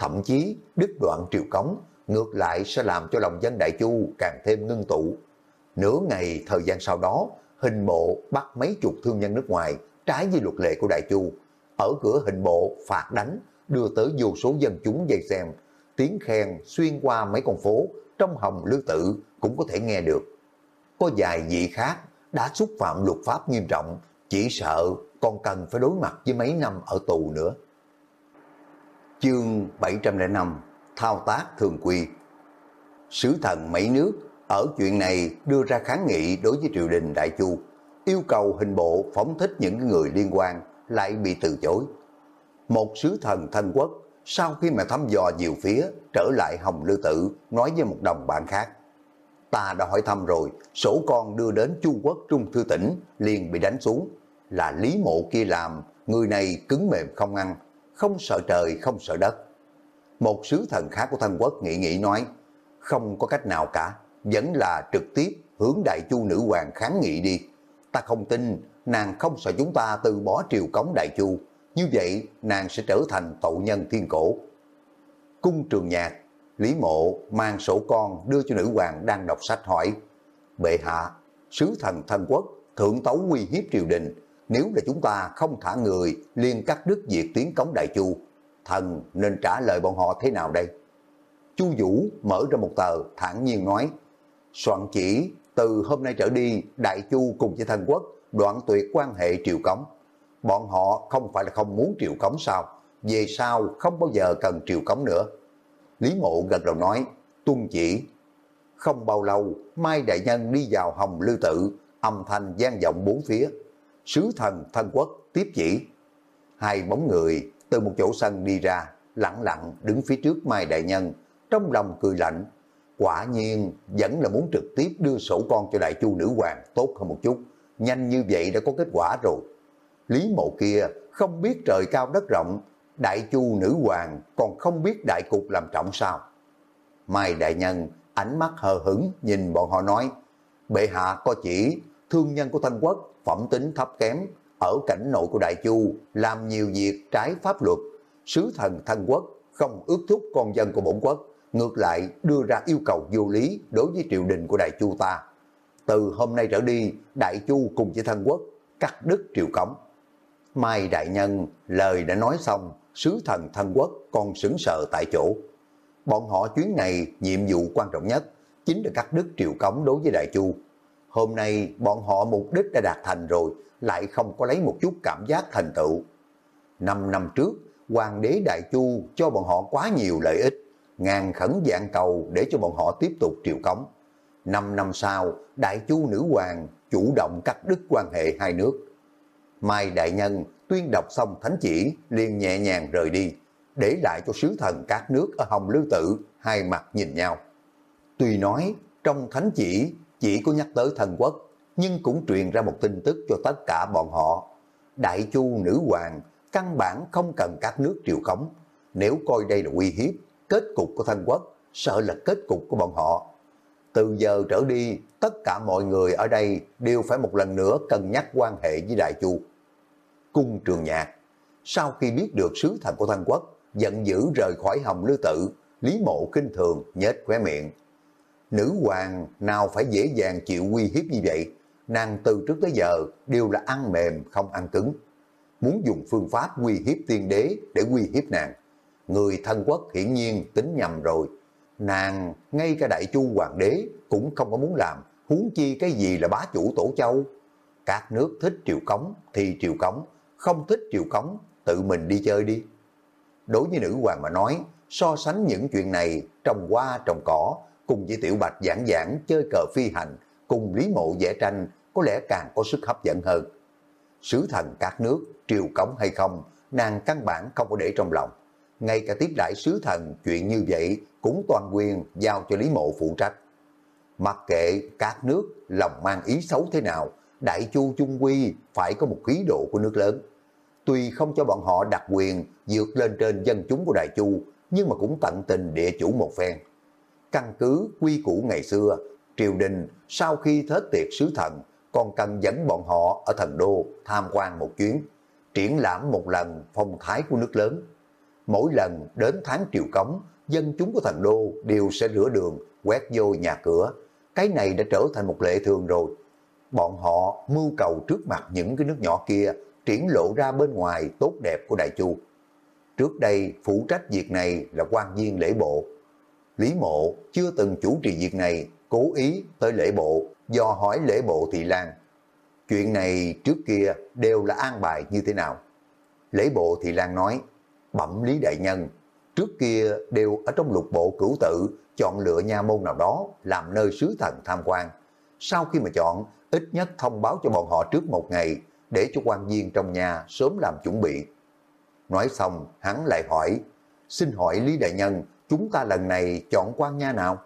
S1: Thậm chí đứt đoạn triều cống ngược lại sẽ làm cho lòng dân Đại Chu càng thêm ngưng tụ. Nửa ngày thời gian sau đó, hình bộ bắt mấy chục thương nhân nước ngoài trái với luật lệ của Đại Chu. Ở cửa hình bộ phạt đánh, đưa tới vô số dân chúng dây xem, tiếng khen xuyên qua mấy con phố trong hồng lưu tự cũng có thể nghe được. Có vài vị khác đã xúc phạm luật pháp nghiêm trọng, chỉ sợ còn cần phải đối mặt với mấy năm ở tù nữa. Chương 705 Thao tác thường quy Sứ thần mấy nước ở chuyện này đưa ra kháng nghị đối với triều đình Đại Chu, yêu cầu hình bộ phóng thích những người liên quan lại bị từ chối. Một sứ thần thân quốc sau khi mà thăm dò nhiều phía trở lại Hồng Lư Tự nói với một đồng bạn khác. Ta đã hỏi thăm rồi, sổ con đưa đến Chu Quốc Trung Thư Tỉnh liền bị đánh xuống. Là Lý Mộ kia làm, người này cứng mềm không ăn, không sợ trời không sợ đất. Một sứ thần khác của thân quốc nghĩ nghĩ nói, không có cách nào cả, vẫn là trực tiếp hướng đại chu nữ hoàng kháng nghị đi. Ta không tin nàng không sợ chúng ta từ bỏ triều cống đại chu, như vậy nàng sẽ trở thành tội nhân thiên cổ. Cung trường nhạc, Lý Mộ mang sổ con đưa cho nữ hoàng đang đọc sách hỏi, Bệ hạ, sứ thần thân quốc, thượng tấu uy hiếp triều đình, nếu là chúng ta không thả người liên cắt đứt việc tiến cống đại chu, thần nên trả lời bọn họ thế nào đây? Chu Vũ mở ra một tờ thản nhiên nói, soạn chỉ từ hôm nay trở đi Đại Chu cùng với thần quốc đoạn tuyệt quan hệ triều cống. Bọn họ không phải là không muốn triều cống sao, về sau không bao giờ cần triều cống nữa. Lý Mộ gật đầu nói, tuân chỉ. Không bao lâu, Mai Đại Nhân đi vào hồng lưu tự, âm thanh gian vọng bốn phía. Sứ thần thân quốc tiếp chỉ. Hai bóng người từ một chỗ sân đi ra, lặng lặng đứng phía trước Mai Đại Nhân, trong lòng cười lạnh. Quả nhiên vẫn là muốn trực tiếp đưa sổ con cho đại chu nữ hoàng tốt hơn một chút. Nhanh như vậy đã có kết quả rồi. Lý mộ kia không biết trời cao đất rộng, đại chu nữ hoàng còn không biết đại cục làm trọng sao. Mai đại nhân ánh mắt hờ hững nhìn bọn họ nói, bệ hạ có chỉ thương nhân của thân quốc phẩm tính thấp kém, ở cảnh nội của đại chu làm nhiều việc trái pháp luật, sứ thần thân quốc không ước thúc con dân của bổn quốc, ngược lại đưa ra yêu cầu vô lý đối với triều đình của Đại Chu ta. Từ hôm nay trở đi, Đại Chu cùng với thân quốc cắt đứt triều cống. Mai Đại Nhân lời đã nói xong, sứ thần thân quốc còn sững sờ tại chỗ. Bọn họ chuyến này nhiệm vụ quan trọng nhất chính là cắt đứt triều cống đối với Đại Chu. Hôm nay bọn họ mục đích đã đạt thành rồi, lại không có lấy một chút cảm giác thành tựu. Năm năm trước, Hoàng đế Đại Chu cho bọn họ quá nhiều lợi ích, ngàn khẩn dạng cầu để cho bọn họ tiếp tục triều cống. Năm năm sau, Đại Chu Nữ Hoàng chủ động cắt đứt quan hệ hai nước. Mai Đại Nhân tuyên đọc xong thánh chỉ liền nhẹ nhàng rời đi, để lại cho sứ thần các nước ở Hồng Lưu Tự hai mặt nhìn nhau. Tuy nói trong thánh chỉ chỉ có nhắc tới thần quốc, nhưng cũng truyền ra một tin tức cho tất cả bọn họ. Đại Chu Nữ Hoàng căn bản không cần các nước triều cống, nếu coi đây là uy hiếp kết cục của thần quốc, sợ là kết cục của bọn họ. Từ giờ trở đi, tất cả mọi người ở đây đều phải một lần nữa cân nhắc quan hệ với Đại Chu. Cung trường nhạc, sau khi biết được sứ thần của thần quốc, giận dữ rời khỏi hồng lưu tự, Lý Mộ kinh thường nhếch khóe miệng. Nữ hoàng nào phải dễ dàng chịu uy hiếp như vậy, nàng từ trước tới giờ đều là ăn mềm không ăn cứng. Muốn dùng phương pháp uy hiếp tiên đế để uy hiếp nàng người thân quốc hiển nhiên tính nhầm rồi. Nàng, ngay cả đại chu hoàng đế cũng không có muốn làm, huống chi cái gì là bá chủ tổ châu. Các nước thích triều cống thì triều cống, không thích triều cống, tự mình đi chơi đi. Đối với nữ hoàng mà nói, so sánh những chuyện này trồng hoa trồng cỏ, cùng với tiểu bạch giảng giảng chơi cờ phi hành, cùng lý mộ vẽ tranh có lẽ càng có sức hấp dẫn hơn. Sứ thần các nước, triều cống hay không, nàng căn bản không có để trong lòng ngay cả tiếp đại sứ thần chuyện như vậy cũng toàn quyền giao cho Lý Mộ phụ trách. Mặc kệ các nước lòng mang ý xấu thế nào, Đại Chu Trung Quy phải có một khí độ của nước lớn. Tuy không cho bọn họ đặc quyền vượt lên trên dân chúng của Đại Chu, nhưng mà cũng tận tình địa chủ một phen. Căn cứ quy củ ngày xưa, triều đình sau khi thết tiệc sứ thần còn cần dẫn bọn họ ở thần đô tham quan một chuyến, triển lãm một lần phong thái của nước lớn mỗi lần đến tháng triều cống, dân chúng của thần đô đều sẽ rửa đường, quét vô nhà cửa. Cái này đã trở thành một lệ thường rồi. bọn họ mưu cầu trước mặt những cái nước nhỏ kia triển lộ ra bên ngoài tốt đẹp của Đại Chu. Trước đây phụ trách việc này là quan viên lễ bộ. Lý Mộ chưa từng chủ trì việc này, cố ý tới lễ bộ, do hỏi lễ bộ Thị Lan. Chuyện này trước kia đều là an bài như thế nào? Lễ bộ Thị Lan nói, bẩm Lý Đại Nhân, trước kia đều ở trong lục bộ cửu tự chọn lựa nha môn nào đó làm nơi sứ thần tham quan. Sau khi mà chọn, ít nhất thông báo cho bọn họ trước một ngày để cho quan viên trong nhà sớm làm chuẩn bị. Nói xong, hắn lại hỏi, xin hỏi Lý Đại Nhân, chúng ta lần này chọn quan nha nào?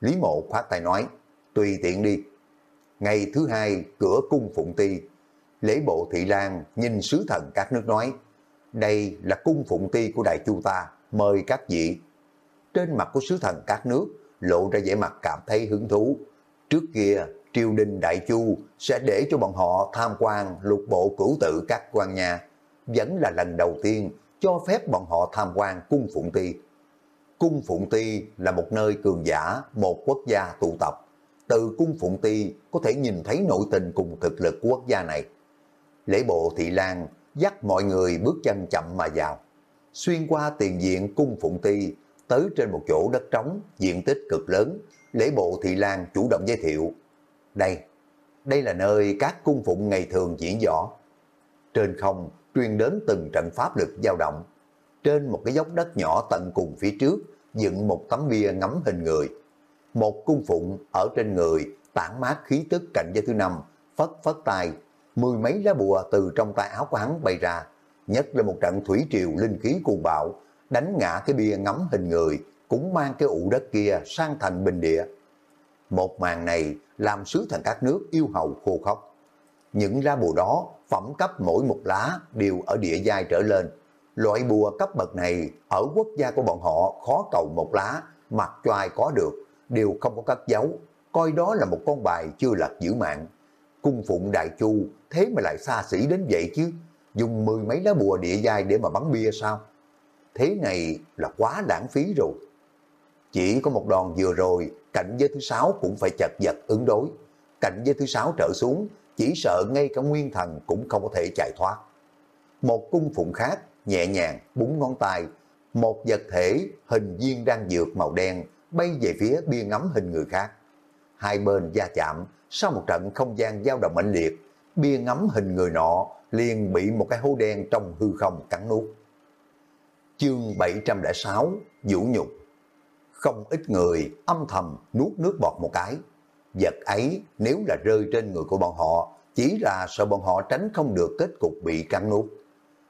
S1: Lý Mộ khoát tay nói, tùy tiện đi. Ngày thứ hai, cửa cung Phụng Ti, lễ bộ Thị Lan nhìn sứ thần các nước nói, đây là cung Phụng Ti của Đại Chu ta, mời các vị. Trên mặt của sứ thần các nước lộ ra vẻ mặt cảm thấy hứng thú. Trước kia, triều đình Đại Chu sẽ để cho bọn họ tham quan lục bộ cửu tự các quan nhà. Vẫn là lần đầu tiên cho phép bọn họ tham quan cung Phụng Ti. Cung Phụng Ti là một nơi cường giả, một quốc gia tụ tập. Từ cung Phụng Ti có thể nhìn thấy nội tình cùng thực lực của quốc gia này. Lễ bộ Thị Lan dắt mọi người bước chân chậm mà vào. Xuyên qua tiền diện cung Phụng Ti, tới trên một chỗ đất trống, diện tích cực lớn, lễ bộ Thị Lan chủ động giới thiệu. Đây, đây là nơi các cung phụng ngày thường diễn võ. Trên không truyền đến từng trận pháp lực dao động. Trên một cái dốc đất nhỏ tận cùng phía trước, dựng một tấm bia ngắm hình người. Một cung phụng ở trên người tản mát khí tức cạnh giới thứ năm, phất phất tay, mười mấy lá bùa từ trong tay áo của hắn bay ra, nhất là một trận thủy triều linh khí cuồng bạo, đánh ngã cái bia ngắm hình người, cũng mang cái ụ đất kia sang thành bình địa. Một màn này làm sứ thần các nước yêu hầu khô khóc. Những lá bùa đó, phẩm cấp mỗi một lá đều ở địa giai trở lên. Loại bùa cấp bậc này ở quốc gia của bọn họ khó cầu một lá, mặc cho ai có được, đều không có cất giấu, coi đó là một con bài chưa lật giữ mạng. Cung phụng đại chu, thế mà lại xa xỉ đến vậy chứ, dùng mười mấy lá bùa địa giai để mà bắn bia sao? Thế này là quá lãng phí rồi. Chỉ có một đòn vừa rồi, cảnh giới thứ sáu cũng phải chật vật ứng đối. Cảnh giới thứ sáu trở xuống, chỉ sợ ngay cả nguyên thần cũng không có thể chạy thoát. Một cung phụng khác, nhẹ nhàng, búng ngón tay, một vật thể hình viên đang dược màu đen bay về phía bia ngắm hình người khác. Hai bên va chạm, sau một trận không gian dao động mạnh liệt, bia ngắm hình người nọ liền bị một cái hố đen trong hư không cắn nuốt. Chương 706 Vũ nhục Không ít người âm thầm nuốt nước bọt một cái. Vật ấy nếu là rơi trên người của bọn họ, chỉ là sợ bọn họ tránh không được kết cục bị cắn nuốt.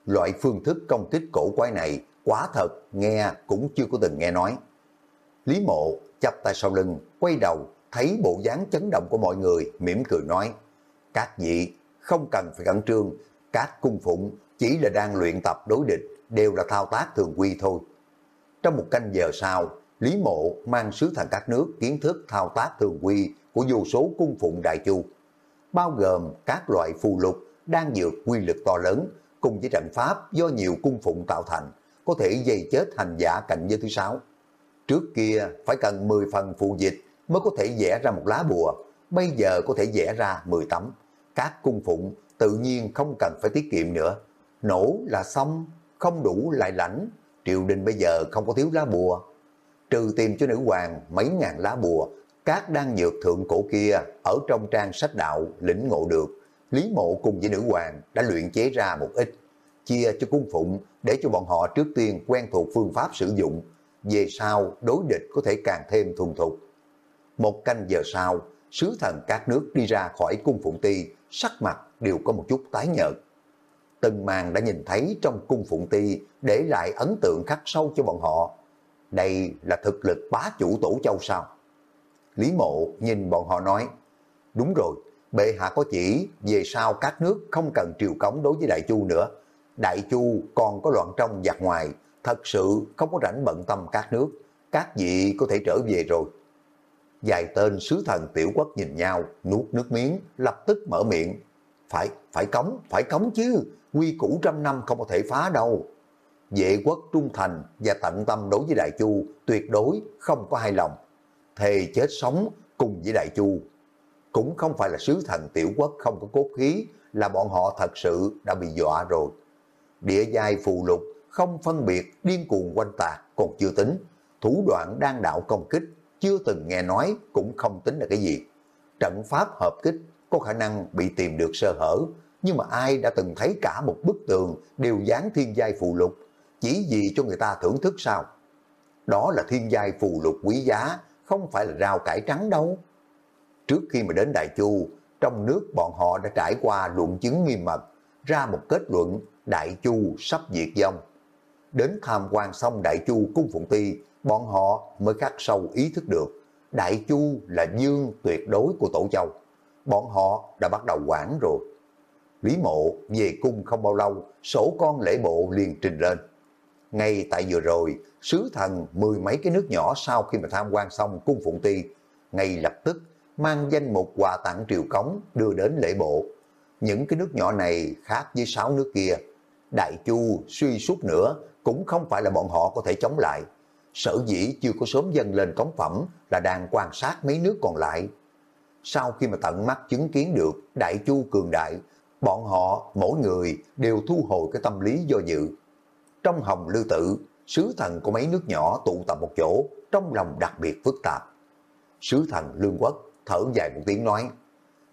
S1: Loại phương thức công kích cổ quái này quá thật, nghe cũng chưa có từng nghe nói. Lý mộ chắp tay sau lưng, quay đầu, thấy bộ dáng chấn động của mọi người, mỉm cười nói, các vị không cần phải cẩn trương, các cung phụng chỉ là đang luyện tập đối địch, đều là thao tác thường quy thôi. Trong một canh giờ sau, Lý Mộ mang sứ thần các nước kiến thức thao tác thường quy của vô số cung phụng đại chu, bao gồm các loại phù lục, đang dược quy lực to lớn, cùng với trận pháp do nhiều cung phụng tạo thành, có thể dây chết hành giả cạnh giới thứ sáu. Trước kia phải cần 10 phần phù dịch mới có thể vẽ ra một lá bùa, bây giờ có thể vẽ ra 10 tấm. Các cung phụng tự nhiên không cần phải tiết kiệm nữa. Nổ là xong, không đủ lại lãnh, triều đình bây giờ không có thiếu lá bùa. Trừ tìm cho nữ hoàng mấy ngàn lá bùa, các đan nhược thượng cổ kia ở trong trang sách đạo lĩnh ngộ được. Lý mộ cùng với nữ hoàng đã luyện chế ra một ít, chia cho cung phụng để cho bọn họ trước tiên quen thuộc phương pháp sử dụng, về sau đối địch có thể càng thêm thuần thục. Một canh giờ sau, sứ thần các nước đi ra khỏi cung phụng ti, sắc mặt đều có một chút tái nhợt. Tần Màng đã nhìn thấy trong cung phụng ti để lại ấn tượng khắc sâu cho bọn họ. Đây là thực lực bá chủ tổ châu sao? Lý mộ nhìn bọn họ nói, đúng rồi, bệ hạ có chỉ về sau các nước không cần triều cống đối với Đại Chu nữa. Đại Chu còn có loạn trong giặc ngoài, thật sự không có rảnh bận tâm các nước, các vị có thể trở về rồi. Vài tên sứ thần tiểu quốc nhìn nhau, nuốt nước miếng, lập tức mở miệng. Phải, phải cống, phải cống chứ, quy củ trăm năm không có thể phá đâu. Vệ quốc trung thành và tận tâm đối với Đại Chu tuyệt đối không có hai lòng. Thề chết sống cùng với Đại Chu cũng không phải là sứ thần tiểu quốc không có cốt khí, là bọn họ thật sự đã bị dọa rồi. Địa giai phù lục không phân biệt điên cuồng quanh tạc còn chưa tính, thủ đoạn đang đạo công kích chưa từng nghe nói cũng không tính là cái gì. Trận pháp hợp kích có khả năng bị tìm được sơ hở, nhưng mà ai đã từng thấy cả một bức tường đều dán thiên giai phù lục, chỉ vì cho người ta thưởng thức sao? Đó là thiên giai phù lục quý giá, không phải là rau cải trắng đâu. Trước khi mà đến Đại Chu, trong nước bọn họ đã trải qua luận chứng nghiêm mật, ra một kết luận Đại Chu sắp diệt vong. Đến tham quan xong Đại Chu cung Phụng Ti, bọn họ mới khắc sâu ý thức được Đại Chu là dương tuyệt đối của Tổ Châu. Bọn họ đã bắt đầu quản rồi. Lý mộ về cung không bao lâu, sổ con lễ bộ liền trình lên. Ngay tại vừa rồi, sứ thần mười mấy cái nước nhỏ sau khi mà tham quan xong cung Phụng Ti, ngay lập tức mang danh một quà tặng triều cống đưa đến lễ bộ. Những cái nước nhỏ này khác với sáu nước kia. Đại Chu suy suốt nữa cũng không phải là bọn họ có thể chống lại. Sở dĩ chưa có sớm dâng lên cống phẩm là đang quan sát mấy nước còn lại. Sau khi mà tận mắt chứng kiến được Đại Chu cường đại, bọn họ mỗi người đều thu hồi cái tâm lý do dự. Trong hồng lưu tự, sứ thần của mấy nước nhỏ tụ tập một chỗ, trong lòng đặc biệt phức tạp. Sứ thần Lương Quốc thở dài một tiếng nói,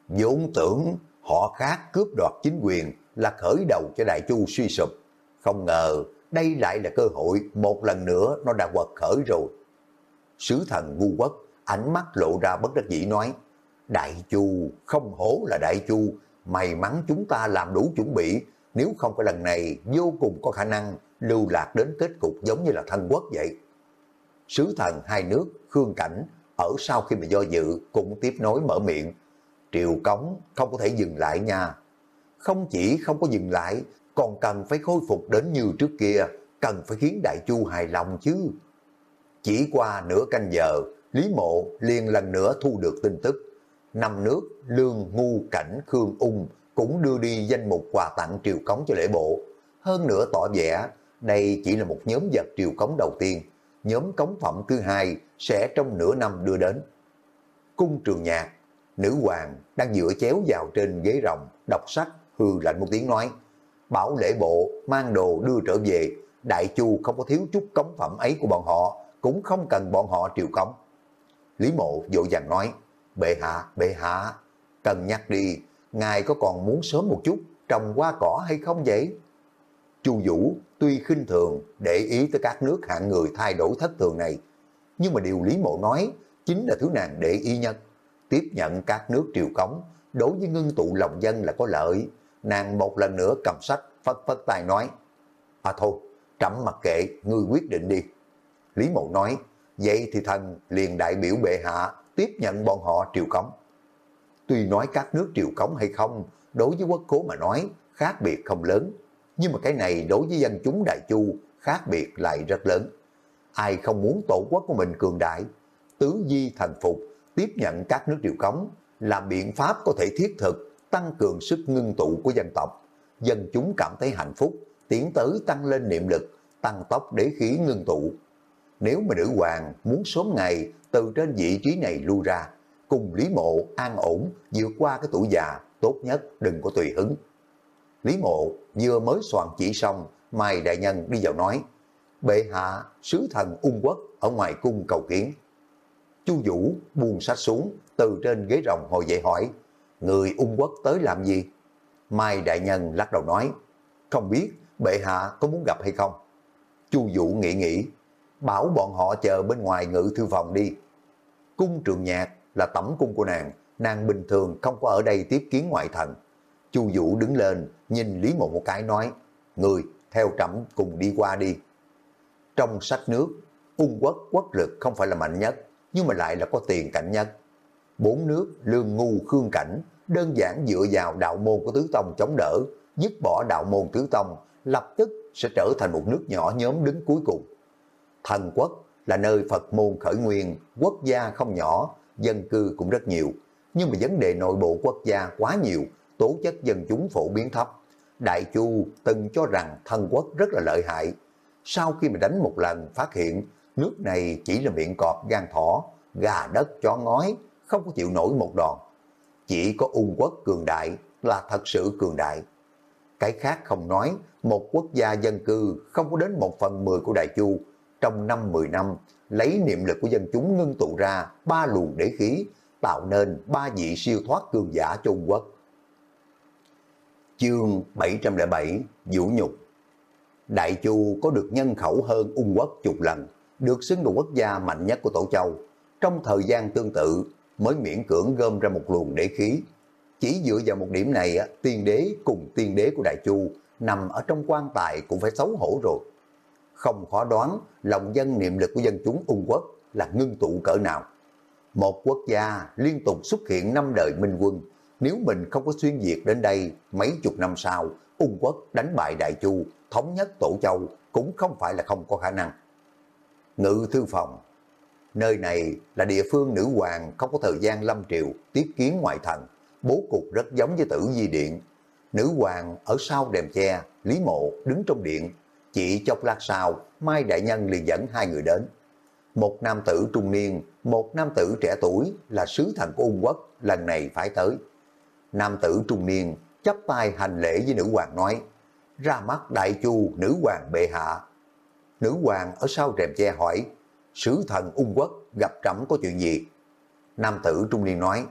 S1: vốn tưởng họ khác cướp đoạt chính quyền là khởi đầu cho Đại Chu suy sụp. Không ngờ đây lại là cơ hội một lần nữa nó đã quật khởi rồi. Sứ thần ngu quốc, ánh mắt lộ ra bất đắc dĩ nói, Đại Chu không hổ là Đại Chu, may mắn chúng ta làm đủ chuẩn bị, nếu không có lần này vô cùng có khả năng lưu lạc đến kết cục giống như là thân quốc vậy. Sứ thần hai nước, Khương Cảnh, ở sau khi mà do dự cũng tiếp nối mở miệng, triều cống không có thể dừng lại nha. Không chỉ không có dừng lại, còn cần phải khôi phục đến như trước kia, cần phải khiến Đại Chu hài lòng chứ. Chỉ qua nửa canh giờ, Lý Mộ liền lần nữa thu được tin tức. Năm nước Lương, Ngu, Cảnh, Khương, Ung cũng đưa đi danh mục quà tặng triều cống cho lễ bộ. Hơn nữa tỏ vẻ đây chỉ là một nhóm vật triều cống đầu tiên. Nhóm cống phẩm thứ hai sẽ trong nửa năm đưa đến. Cung trường nhạc, nữ hoàng đang dựa chéo vào trên ghế rồng, đọc sách, hư lạnh một tiếng nói bảo lễ bộ mang đồ đưa trở về, đại chu không có thiếu chút cống phẩm ấy của bọn họ, cũng không cần bọn họ triều cống. Lý mộ vội vàng nói, bệ hạ, bệ hạ, cần nhắc đi, ngài có còn muốn sớm một chút trồng hoa cỏ hay không vậy? Chu Vũ tuy khinh thường để ý tới các nước hạng người thay đổi thất thường này, nhưng mà điều Lý Mộ nói chính là thứ nàng để ý nhất. Tiếp nhận các nước triều cống, đối với ngưng tụ lòng dân là có lợi, nàng một lần nữa cầm sách, phất phất tài nói, À thôi, trẫm mặc kệ, ngươi quyết định đi. Lý Mộ nói, vậy thì thần liền đại biểu bệ hạ tiếp nhận bọn họ triều cống. Tuy nói các nước triều cống hay không, đối với quốc cố mà nói, khác biệt không lớn. Nhưng mà cái này đối với dân chúng Đại Chu, khác biệt lại rất lớn. Ai không muốn tổ quốc của mình cường đại, tứ di thần phục, tiếp nhận các nước triều cống, là biện pháp có thể thiết thực tăng cường sức ngưng tụ của dân tộc. Dân chúng cảm thấy hạnh phúc, tiến tới tăng lên niệm lực, tăng tốc đế khí ngưng tụ. Nếu mà nữ hoàng muốn sớm ngày từ trên vị trí này lưu ra, cùng Lý Mộ an ổn vượt qua cái tuổi già, tốt nhất đừng có tùy hứng. Lý Mộ vừa mới soạn chỉ xong, Mai Đại Nhân đi vào nói, bệ hạ sứ thần ung quốc ở ngoài cung cầu kiến. Chu Vũ buông sách xuống, từ trên ghế rồng ngồi dậy hỏi, người ung quốc tới làm gì? Mai Đại Nhân lắc đầu nói, không biết bệ hạ có muốn gặp hay không? Chu Vũ nghĩ nghĩ, bảo bọn họ chờ bên ngoài ngự thư phòng đi. Cung trường nhạc là tẩm cung của nàng, nàng bình thường không có ở đây tiếp kiến ngoại thần. Chu Vũ đứng lên, nhìn Lý Mộ một cái nói, người theo trẫm cùng đi qua đi. Trong sách nước, ung quốc quốc lực không phải là mạnh nhất, nhưng mà lại là có tiền cảnh nhất. Bốn nước lương ngu khương cảnh đơn giản dựa vào đạo môn của Tứ Tông chống đỡ, dứt bỏ đạo môn Tứ Tông, lập tức sẽ trở thành một nước nhỏ nhóm đứng cuối cùng. Thần quốc là nơi Phật môn khởi nguyên, quốc gia không nhỏ, dân cư cũng rất nhiều, nhưng mà vấn đề nội bộ quốc gia quá nhiều, tố chất dân chúng phổ biến thấp. Đại Chu từng cho rằng thần quốc rất là lợi hại. Sau khi mà đánh một lần phát hiện nước này chỉ là miệng cọp gan thỏ, gà đất chó ngói, không có chịu nổi một đòn chỉ có ung quốc cường đại là thật sự cường đại. Cái khác không nói, một quốc gia dân cư không có đến một phần mười của Đại Chu, trong năm mười năm, lấy niệm lực của dân chúng ngưng tụ ra ba luồng đế khí, tạo nên ba vị siêu thoát cường giả cho Ung quốc. Chương 707 Vũ nhục Đại Chu có được nhân khẩu hơn Ung quốc chục lần, được xứng là quốc gia mạnh nhất của Tổ Châu. Trong thời gian tương tự, mới miễn cưỡng gom ra một luồng đế khí. Chỉ dựa vào một điểm này, tiên đế cùng tiên đế của Đại Chu nằm ở trong quan tài cũng phải xấu hổ rồi. Không khó đoán lòng dân niệm lực của dân chúng Ung quốc là ngưng tụ cỡ nào. Một quốc gia liên tục xuất hiện năm đời minh quân, nếu mình không có xuyên việt đến đây mấy chục năm sau, Ung quốc đánh bại Đại Chu, thống nhất Tổ Châu cũng không phải là không có khả năng. Ngự thư phòng Nơi này là địa phương nữ hoàng không có thời gian lâm triều, tiếp kiến ngoại thần, bố cục rất giống với tử di điện. Nữ hoàng ở sau đèm che, Lý Mộ đứng trong điện, chỉ chốc lát sau, Mai Đại Nhân liền dẫn hai người đến. Một nam tử trung niên, một nam tử trẻ tuổi là sứ thần của Ung Quốc, lần này phải tới. Nam tử trung niên chắp tay hành lễ với nữ hoàng nói, ra mắt đại chu nữ hoàng bệ hạ. Nữ hoàng ở sau rèm che hỏi, sứ thần ung quốc gặp trẫm có chuyện gì? Nam tử trung niên nói,